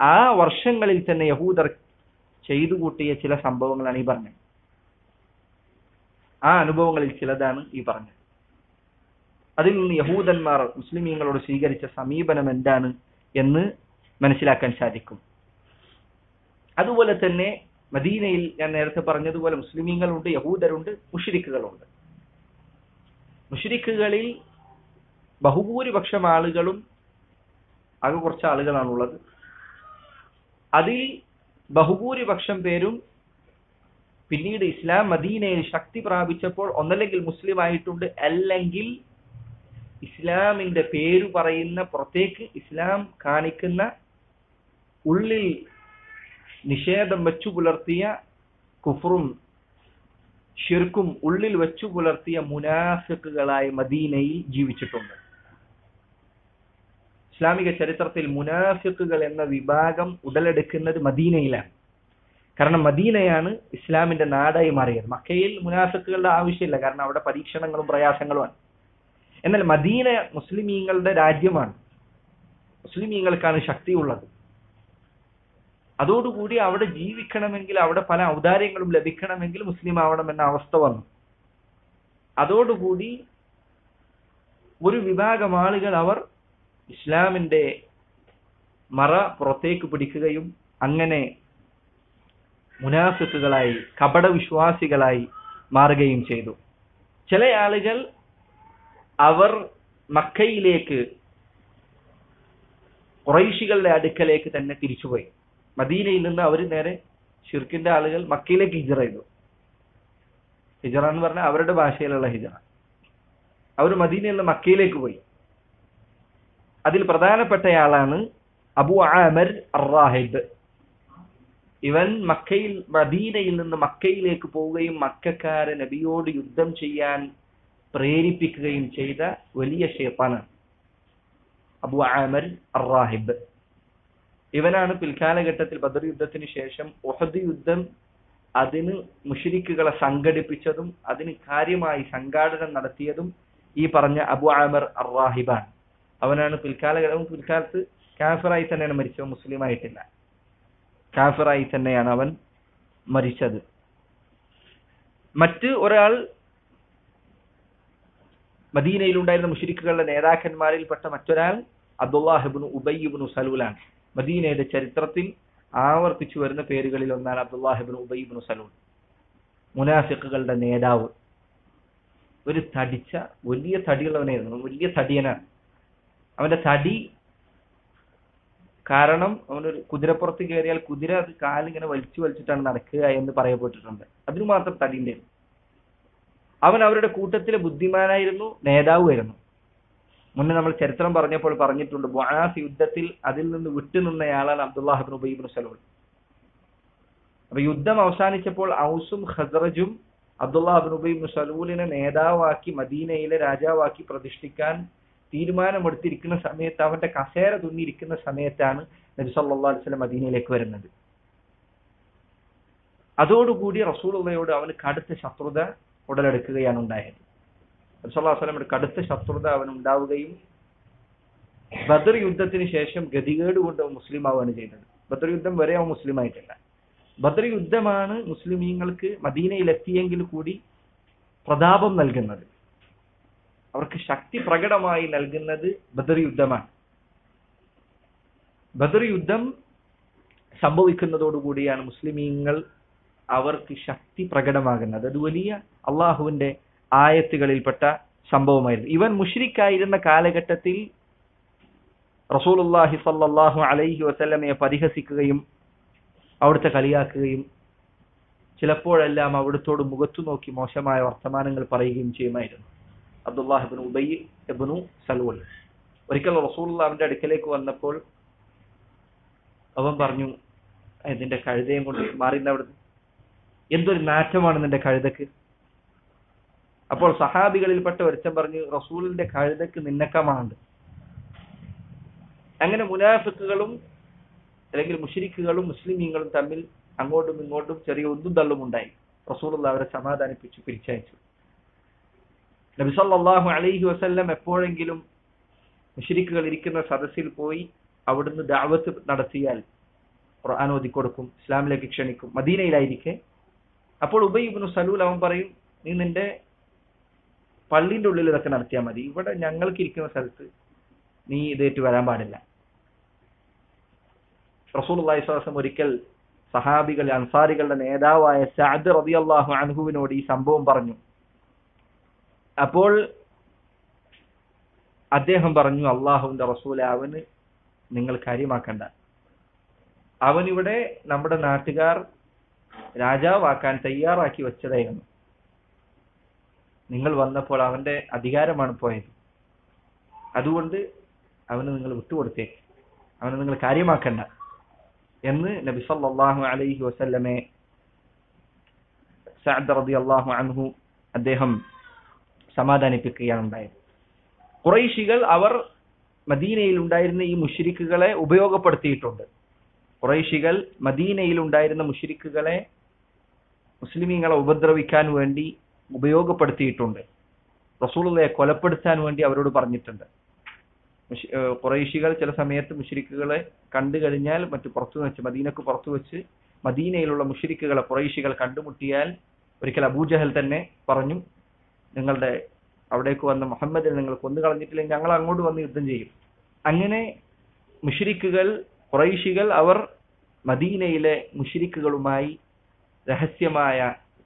ആ വർഷങ്ങളിൽ തന്നെ യഹൂദർ ചെയ്തു കൂട്ടിയ ചില സംഭവങ്ങളാണ് ഈ പറഞ്ഞത്. ആ അനുഭവങ്ങളിൽ ചിലതാണ് ഈ പറഞ്ഞത്. അതിൽ നിന്ന് യഹൂദന്മാർ മുസ്ലിമീങ്ങളോട് സ്വീകരിച്ച സമീപനം എന്താണ് എന്ന് മനസ്സിലാക്കാൻ സാധിക്കും. അതുപോലെ തന്നെ മദീനയിൽ ഞാൻ നേരത്തെ പറഞ്ഞതുപോലെ മുസ്ലിമീങ്ങളുണ്ട് യഹൂദരുണ്ട് മുഷിരിക്കുകളുണ്ട്. മുഷിരിക്കുകളിൽ ബഹുഭൂരിപക്ഷം ആളുകളും ആകെ കുറച്ച് ആളുകളാണുള്ളത്. അതിൽ ബഹുഭൂരിപക്ഷം പേരും പിന്നീട് ഇസ്ലാം മദീനയിൽ ശക്തി പ്രാപിച്ചപ്പോൾ ഒന്നല്ലെങ്കിൽ മുസ്ലിം ആയിട്ടുണ്ട് അല്ലെങ്കിൽ ഇസ്ലാമിന്റെ പേര് പറയുന്ന പുറത്തേക്ക് ഇസ്ലാം കാണിക്കുന്ന ഉള്ളിൽ നിഷേധം വെച്ചു പുലർത്തിയ കുഫറും ഷിർക്കും ഉള്ളിൽ വെച്ചു പുലർത്തിയ മുനാഫിക്കുകളായി മദീനയിൽ ജീവിച്ചിട്ടുണ്ട്. ഇസ്ലാമിക ചരിത്രത്തിൽ മുനാഫിക്കുകൾ എന്ന വിഭാഗം ഉടലെടുക്കുന്നത് മദീനയിലാണ്. കാരണം മദീനയാണ് ഇസ്ലാമിന്റെ നാടായി മാറിയത്. മക്കയിൽ മുനാഫിക്കുകളുടെ ആവശ്യമില്ല. കാരണം അവിടെ പരീക്ഷണങ്ങളും പ്രയാസങ്ങളുമാണ് എന്നാൽ മദീന മുസ്ലിമീങ്ങളുടെ രാജ്യമാണ്. മുസ്ലിമീങ്ങൾക്കാണ് ശക്തിയുള്ളത്. അതോടുകൂടി അവിടെ ജീവിക്കണമെങ്കിൽ അവിടെ പല ഔദാര്യങ്ങളും ലഭിക്കണമെങ്കിൽ മുസ്ലിം ആവണമെന്ന അവസ്ഥ വന്നു. അതോടുകൂടി ഒരു വിഭാഗം ആളുകൾ അവർ ഇസ്ലാമിന്റെ മറ പുറത്തേക്ക് പിടിക്കുകയും അങ്ങനെ മുനാഫിക്കുകളായി കപട വിശ്വാസികളായി മാറുകയും ചെയ്തു. ചില ആളുകൾ അവർ മക്കയിലേക്ക് കുറൈശികളുടെ അടുക്കലേക്ക് തന്നെ തിരിച്ചുപോയി. മദീനയിൽ നിന്ന് അവർ നേരെ ഷിർക്കിന്റെ ആളുകൾ മക്കയിലേക്ക് ഹിജറ ചെയ്തു. ഹിജറ എന്ന് പറഞ്ഞാൽ അവരുടെ ഭാഷയിലുള്ള ഹിജറ. അവർ മദീനയിൽ നിന്ന് മക്കയിലേക്ക് പോയി. അതിൽ പ്രധാനപ്പെട്ടയാളാണ് അബു ആമർ അറാഹിബ് ഇവൻ മക്കയിൽ മദീനയിൽ നിന്ന് മക്കയിലേക്ക് പോവുകയും മക്കാരെ നബിയോട് യുദ്ധം ചെയ്യാൻ പ്രേരിപ്പിക്കുകയും ചെയ്ത വലിയ ഷേപ്പാണ് അബു ആമർ അറാഹിബ് ഇവനാണ് പിൽക്കാലഘട്ടത്തിൽ ബദർ യുദ്ധത്തിന് ശേഷം ഒഹദ് യുദ്ധം അതിന് മുഷരിക്കുകളെ സംഘടിപ്പിച്ചതും അതിന് കാര്യമായി സംഘാടനം നടത്തിയതും ഈ പറഞ്ഞ അബു ആമർ അറാഹിബാണ് അവനാണ് പിൽക്കാലഘട്ടം പിൽക്കാലത്ത് കാഫറായി തന്നെയാണ് മരിച്ചത്. മുസ്ലിം ആയിട്ടില്ല കാഫിറായി തന്നെയാണ് അവൻ മരിച്ചത്. മറ്റ് ഒരാൾ മദീനയിലുണ്ടായിരുന്ന മുഷരിക്കുകളുടെ നേതാക്കന്മാരിൽപ്പെട്ട മറ്റൊരാൾ അബ്ദുല്ലാഹിബിന് ഉബയ്യുബിനു സലൂലാണ്. മദീനയുടെ ചരിത്രത്തിൽ ആവർത്തിച്ചു വരുന്ന പേരുകളിൽ ഒന്നാണ് അബ്ദുല്ലാഹിബിൻ ഉബൈബിൻ സലൂൺ. മുനാഫിക്കുകളുടെ നേതാവ്. ഒരു തടിച്ച വലിയ തടിയുള്ളവനായിരുന്നു. വലിയ തടിയനാണ്. അവന്റെ തടി കാരണം അവനൊരു കുതിരപ്പുറത്ത് കയറിയാൽ കുതിര അത് കാലിങ്ങനെ വലിച്ചു വലിച്ചിട്ടാണ് നടക്കുക എന്ന് പറയപ്പെട്ടിട്ടുണ്ട്. അതിനു മാത്രം തടിന്റെ അവൻ അവരുടെ കൂട്ടത്തിലെ ബുദ്ധിമാനായിരുന്നു നേതാവുമായിരുന്നു. മുന്നേ നമ്മൾ ചരിത്രം പറഞ്ഞപ്പോൾ പറഞ്ഞിട്ടുണ്ട് ബൊഹാസ് യുദ്ധത്തിൽ അതിൽ നിന്ന് വിട്ടുനിന്നയാളാണ് അബ്ദുല്ലാഹിബിൻ ഉബൈബിൻ സലൂൾ. അപ്പൊ യുദ്ധം അവസാനിച്ചപ്പോൾ ഔസും ഖസറജും അബ്ദുല്ലാഹിബിൻ ഉബൈബിൻ സലൂലിനെ നേതാവാക്കി മദീനയിലെ രാജാവാക്കി പ്രതിഷ്ഠിക്കാൻ തീരുമാനമെടുത്തിരിക്കുന്ന സമയത്ത് അവന്റെ കസേര തുന്നിയിരിക്കുന്ന സമയത്താണ് നബി സല്ലാ അലിസ്ലം മദീനയിലേക്ക് വരുന്നത്. അതോടുകൂടി റസൂലുള്ളയോട് അവന് കടുത്ത ശത്രുത ഉടലെടുക്കുകയാണ് ഉണ്ടായത്. നബ്സല്ലാസ്ലമിന്റെ കടുത്ത ശത്രുത അവൻ ഉണ്ടാവുകയും ബദർ യുദ്ധത്തിന് ശേഷം ഗതികേട് കൊണ്ട് അവൻ മുസ്ലിം ആവുകയാണ് ചെയ്തത്. ബദർ യുദ്ധം വരെ അവൻ മുസ്ലിം ആയിട്ടില്ല. ബദർ യുദ്ധമാണ് മുസ്ലിമീങ്ങൾക്ക് മദീനയിൽ എത്തിയെങ്കിൽ കൂടി പ്രതാപം നൽകുന്നത്. അവർക്ക് ശക്തി പ്രകടമായി നൽകുന്നത് ബദർ യുദ്ധമാണ്. ബദർ യുദ്ധം സംഭവിക്കുന്നതോടുകൂടിയാണ് മുസ്ലിമീങ്ങൾ അവർക്ക് ശക്തി പ്രകടമാകുന്നത്. അത് വലിയ അള്ളാഹുവിന്റെ ആയത്തുകളിൽപ്പെട്ട സംഭവമായിരുന്നു. ഇവൻ മുഷ്രിക്കായിരുന്ന കാലഘട്ടത്തിൽ റസൂലുല്ലാഹി സല്ലാഹു അലൈഹി വസല്ലമയെ പരിഹസിക്കുകയും അവിടുത്തെ കളിയാക്കുകയും ചിലപ്പോഴെല്ലാം അവിടുത്തോട് മുഖത്തു നോക്കി മോശമായ വർത്തമാനങ്ങൾ പറയുകയും ചെയ്യുമായിരുന്നു. അബ്ദുല്ലാഹിബിൻ ഉബൈ എബിനു സലൂൽ. ഒരിക്കൽ റസൂലുള്ളാഹിന്റെ അടുക്കലേക്ക് വന്നപ്പോൾ അവൻ പറഞ്ഞു നിന്റെ കഴുതയും കൊണ്ട് മാറിയിരുന്ന അവിടുന്ന്. എന്തൊരു നാറ്റമാണ് നിന്റെ കഴുതക്ക്? അപ്പോൾ സഹാബികളിൽപ്പെട്ട ഒരുത്തൻ പറഞ്ഞു റസൂലിന്റെ കഴുതക്ക് നിന്നക്കമാണ്ട്. അങ്ങനെ മുനാഫിക്കുകളും അല്ലെങ്കിൽ മുഷരിക്കുകളും മുസ്ലിമീങ്ങളും തമ്മിൽ അങ്ങോട്ടും ഇങ്ങോട്ടും ചെറിയ ഒന്നും തള്ളും ഉണ്ടായി. റസൂലുള്ള അവരെ സമാധാനിപ്പിച്ചു പിരിച്ചയച്ചു. നബിസല്ലാഹു അലൈഹി വസ്ല്ലം എപ്പോഴെങ്കിലും മുഷരിക്കുകൾ ഇരിക്കുന്ന സദസ്സിൽ പോയി അവിടുന്ന് ദാവത്ത് നടത്തിയാൽ ഖുർആൻ ഓതിക്കൊടുക്കും ഇസ്ലാമിലേക്ക് ക്ഷണിക്കും മദീനയിലായിരിക്കെ. അപ്പോൾ ഉബൈബിന് സലൂൽ അവൻ പറയും നീ നിന്റെ പള്ളിന്റെ ഉള്ളിൽ ഇതൊക്കെ നടത്തിയാൽ മതി. ഇവിടെ ഞങ്ങൾക്ക് ഇരിക്കുന്ന സ്ഥലത്ത് നീ ഇതേറ്റ് വരാൻ പാടില്ല. റസൂൽ അള്ളാഹിസ്വാസം ഒരിക്കൽ സഹാബികൾ അൻസാരികളുടെ നേതാവായ സഅദ് അള്ളാഹു അൻഹുവിനോട് ഈ സംഭവം പറഞ്ഞു. അപ്പോൾ അദ്ദേഹം പറഞ്ഞു അള്ളാഹുവിന്റെ റസൂൽ അവന് നിങ്ങൾ കാര്യമാക്കണ്ട. അവനിവിടെ നമ്മുടെ നാട്ടുകാർ രാജാവാക്കാൻ തയ്യാറാക്കി വെച്ചതായിരുന്നു. നിങ്ങൾ വന്നപ്പോൾ അവന്റെ അധികാരമാണ് പോയത്. അതുകൊണ്ട് അവന് നിങ്ങൾ വിട്ടുകൊടുത്തേക്ക് അവനെ നിങ്ങൾ കാര്യമാക്കണ്ട. എന്ന് നബി സല്ലല്ലാഹു അലൈഹി വസല്ലമെ സഅദ് റളിയല്ലാഹു അൻഹു അദ്ദേഹം സമാധാനിപ്പിക്കുകയാണ് ഉണ്ടായത് ഖുറൈശികൾ അവർ മദീനയിൽ ഉണ്ടായിരുന്ന ഈ മുഷിരിക്കുകളെ ഉപയോഗപ്പെടുത്തിയിട്ടുണ്ട്. കുറൈശികൾ മദീനയിൽ ഉണ്ടായിരുന്ന മുഷിരിക്കുകളെ മുസ്ലിമീങ്ങളെ ഉപദ്രവിക്കാൻ വേണ്ടി ഉപയോഗപ്പെടുത്തിയിട്ടുണ്ട്. റസൂലുള്ളയെ കൊലപ്പെടുത്താൻ വേണ്ടി അവരോട് പറഞ്ഞിട്ടുണ്ട്. കുറേശികൾ ചില സമയത്ത് മുഷിരിക്കുകളെ കണ്ടു കഴിഞ്ഞാൽ മറ്റു പുറത്തു വെച്ച് മദീനക്ക് പുറത്തു വെച്ച് മദീനയിലുള്ള മുഷിരിക്കുകളെ ഖുറൈശികൾ കണ്ടുമുട്ടിയാൽ ഒരിക്കൽ അബൂജഹൽ തന്നെ പറഞ്ഞു നിങ്ങളുടെ അവിടേക്ക് വന്ന മുഹമ്മദിനെ നിങ്ങൾ കൊന്നു കളഞ്ഞിട്ടില്ലെങ്കിൽ ഞങ്ങൾ അങ്ങോട്ട് വന്ന് യുദ്ധം ചെയ്യും. അങ്ങനെ മുഷിരിക്കുകൾ ഖുറൈശികൾ അവർ മദീനയിലെ മുഷിരിക്കുകളുമായി രഹസ്യമായ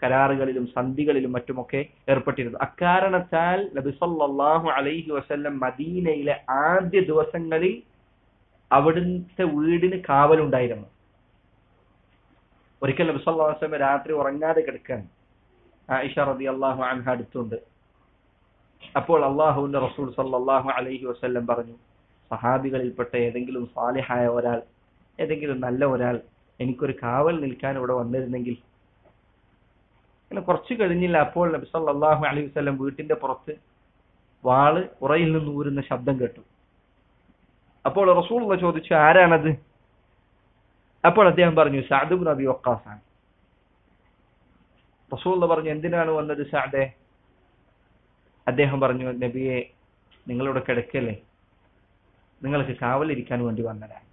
കരാറുകളിലും സന്ധികളിലും മറ്റുമൊക്കെ ഏർപ്പെട്ടിരുന്നു അക്കാരണത്താൽ നബി സല്ലല്ലാഹു അലൈഹി വസല്ലം മദീനയിലെ ആദ്യ ദിവസങ്ങളിൽ അവിടുത്തെ വീടിന് കാവലുണ്ടായിരുന്നു. ഒരിക്കൽ നബി സല്ലല്ലാഹു അലൈഹി രാത്രി ഉറങ്ങാതെ കിടക്കാൻ ആയിഷ റബി അള്ളാഹു അൻഹ അടുത്തുണ്ട്. അപ്പോൾ അള്ളാഹുവിന്റെ റസൂൽ സല്ലാഹു അലൈഹി വസ്ല്ലം പറഞ്ഞു സഹാബികളിൽപ്പെട്ട ഏതെങ്കിലും സാലിഹായ ഒരാൾ ഏതെങ്കിലും നല്ല ഒരാൾ എനിക്കൊരു കാവൽ നിൽക്കാൻ ഇവിടെ വന്നിരുന്നെങ്കിൽ അങ്ങനെ കുറച്ച് കഴിഞ്ഞില്ല. അപ്പോൾ നബി സല്ലല്ലാഹു അലൈഹി വസല്ലം വീട്ടിന്റെ പുറത്ത് വാൾ ഉറയിൽ നിന്ന് ഊരുന്ന ശബ്ദം കേട്ടു. അപ്പോൾ റസൂൽ ചോദിച്ചു ആരാണത്? അപ്പോൾ അദ്ദേഹം പറഞ്ഞു സഅദ് നബി വക്കാസാണ്. റസൂൽ പറഞ്ഞു എന്തിനാണ് വന്നത് സാദെ? അദ്ദേഹം പറഞ്ഞു നബിയെ നിങ്ങളുടെ കിടക്കല്ലേ നിങ്ങൾക്ക് കാവലിരിക്കാൻ വേണ്ടി വന്നതാണ്.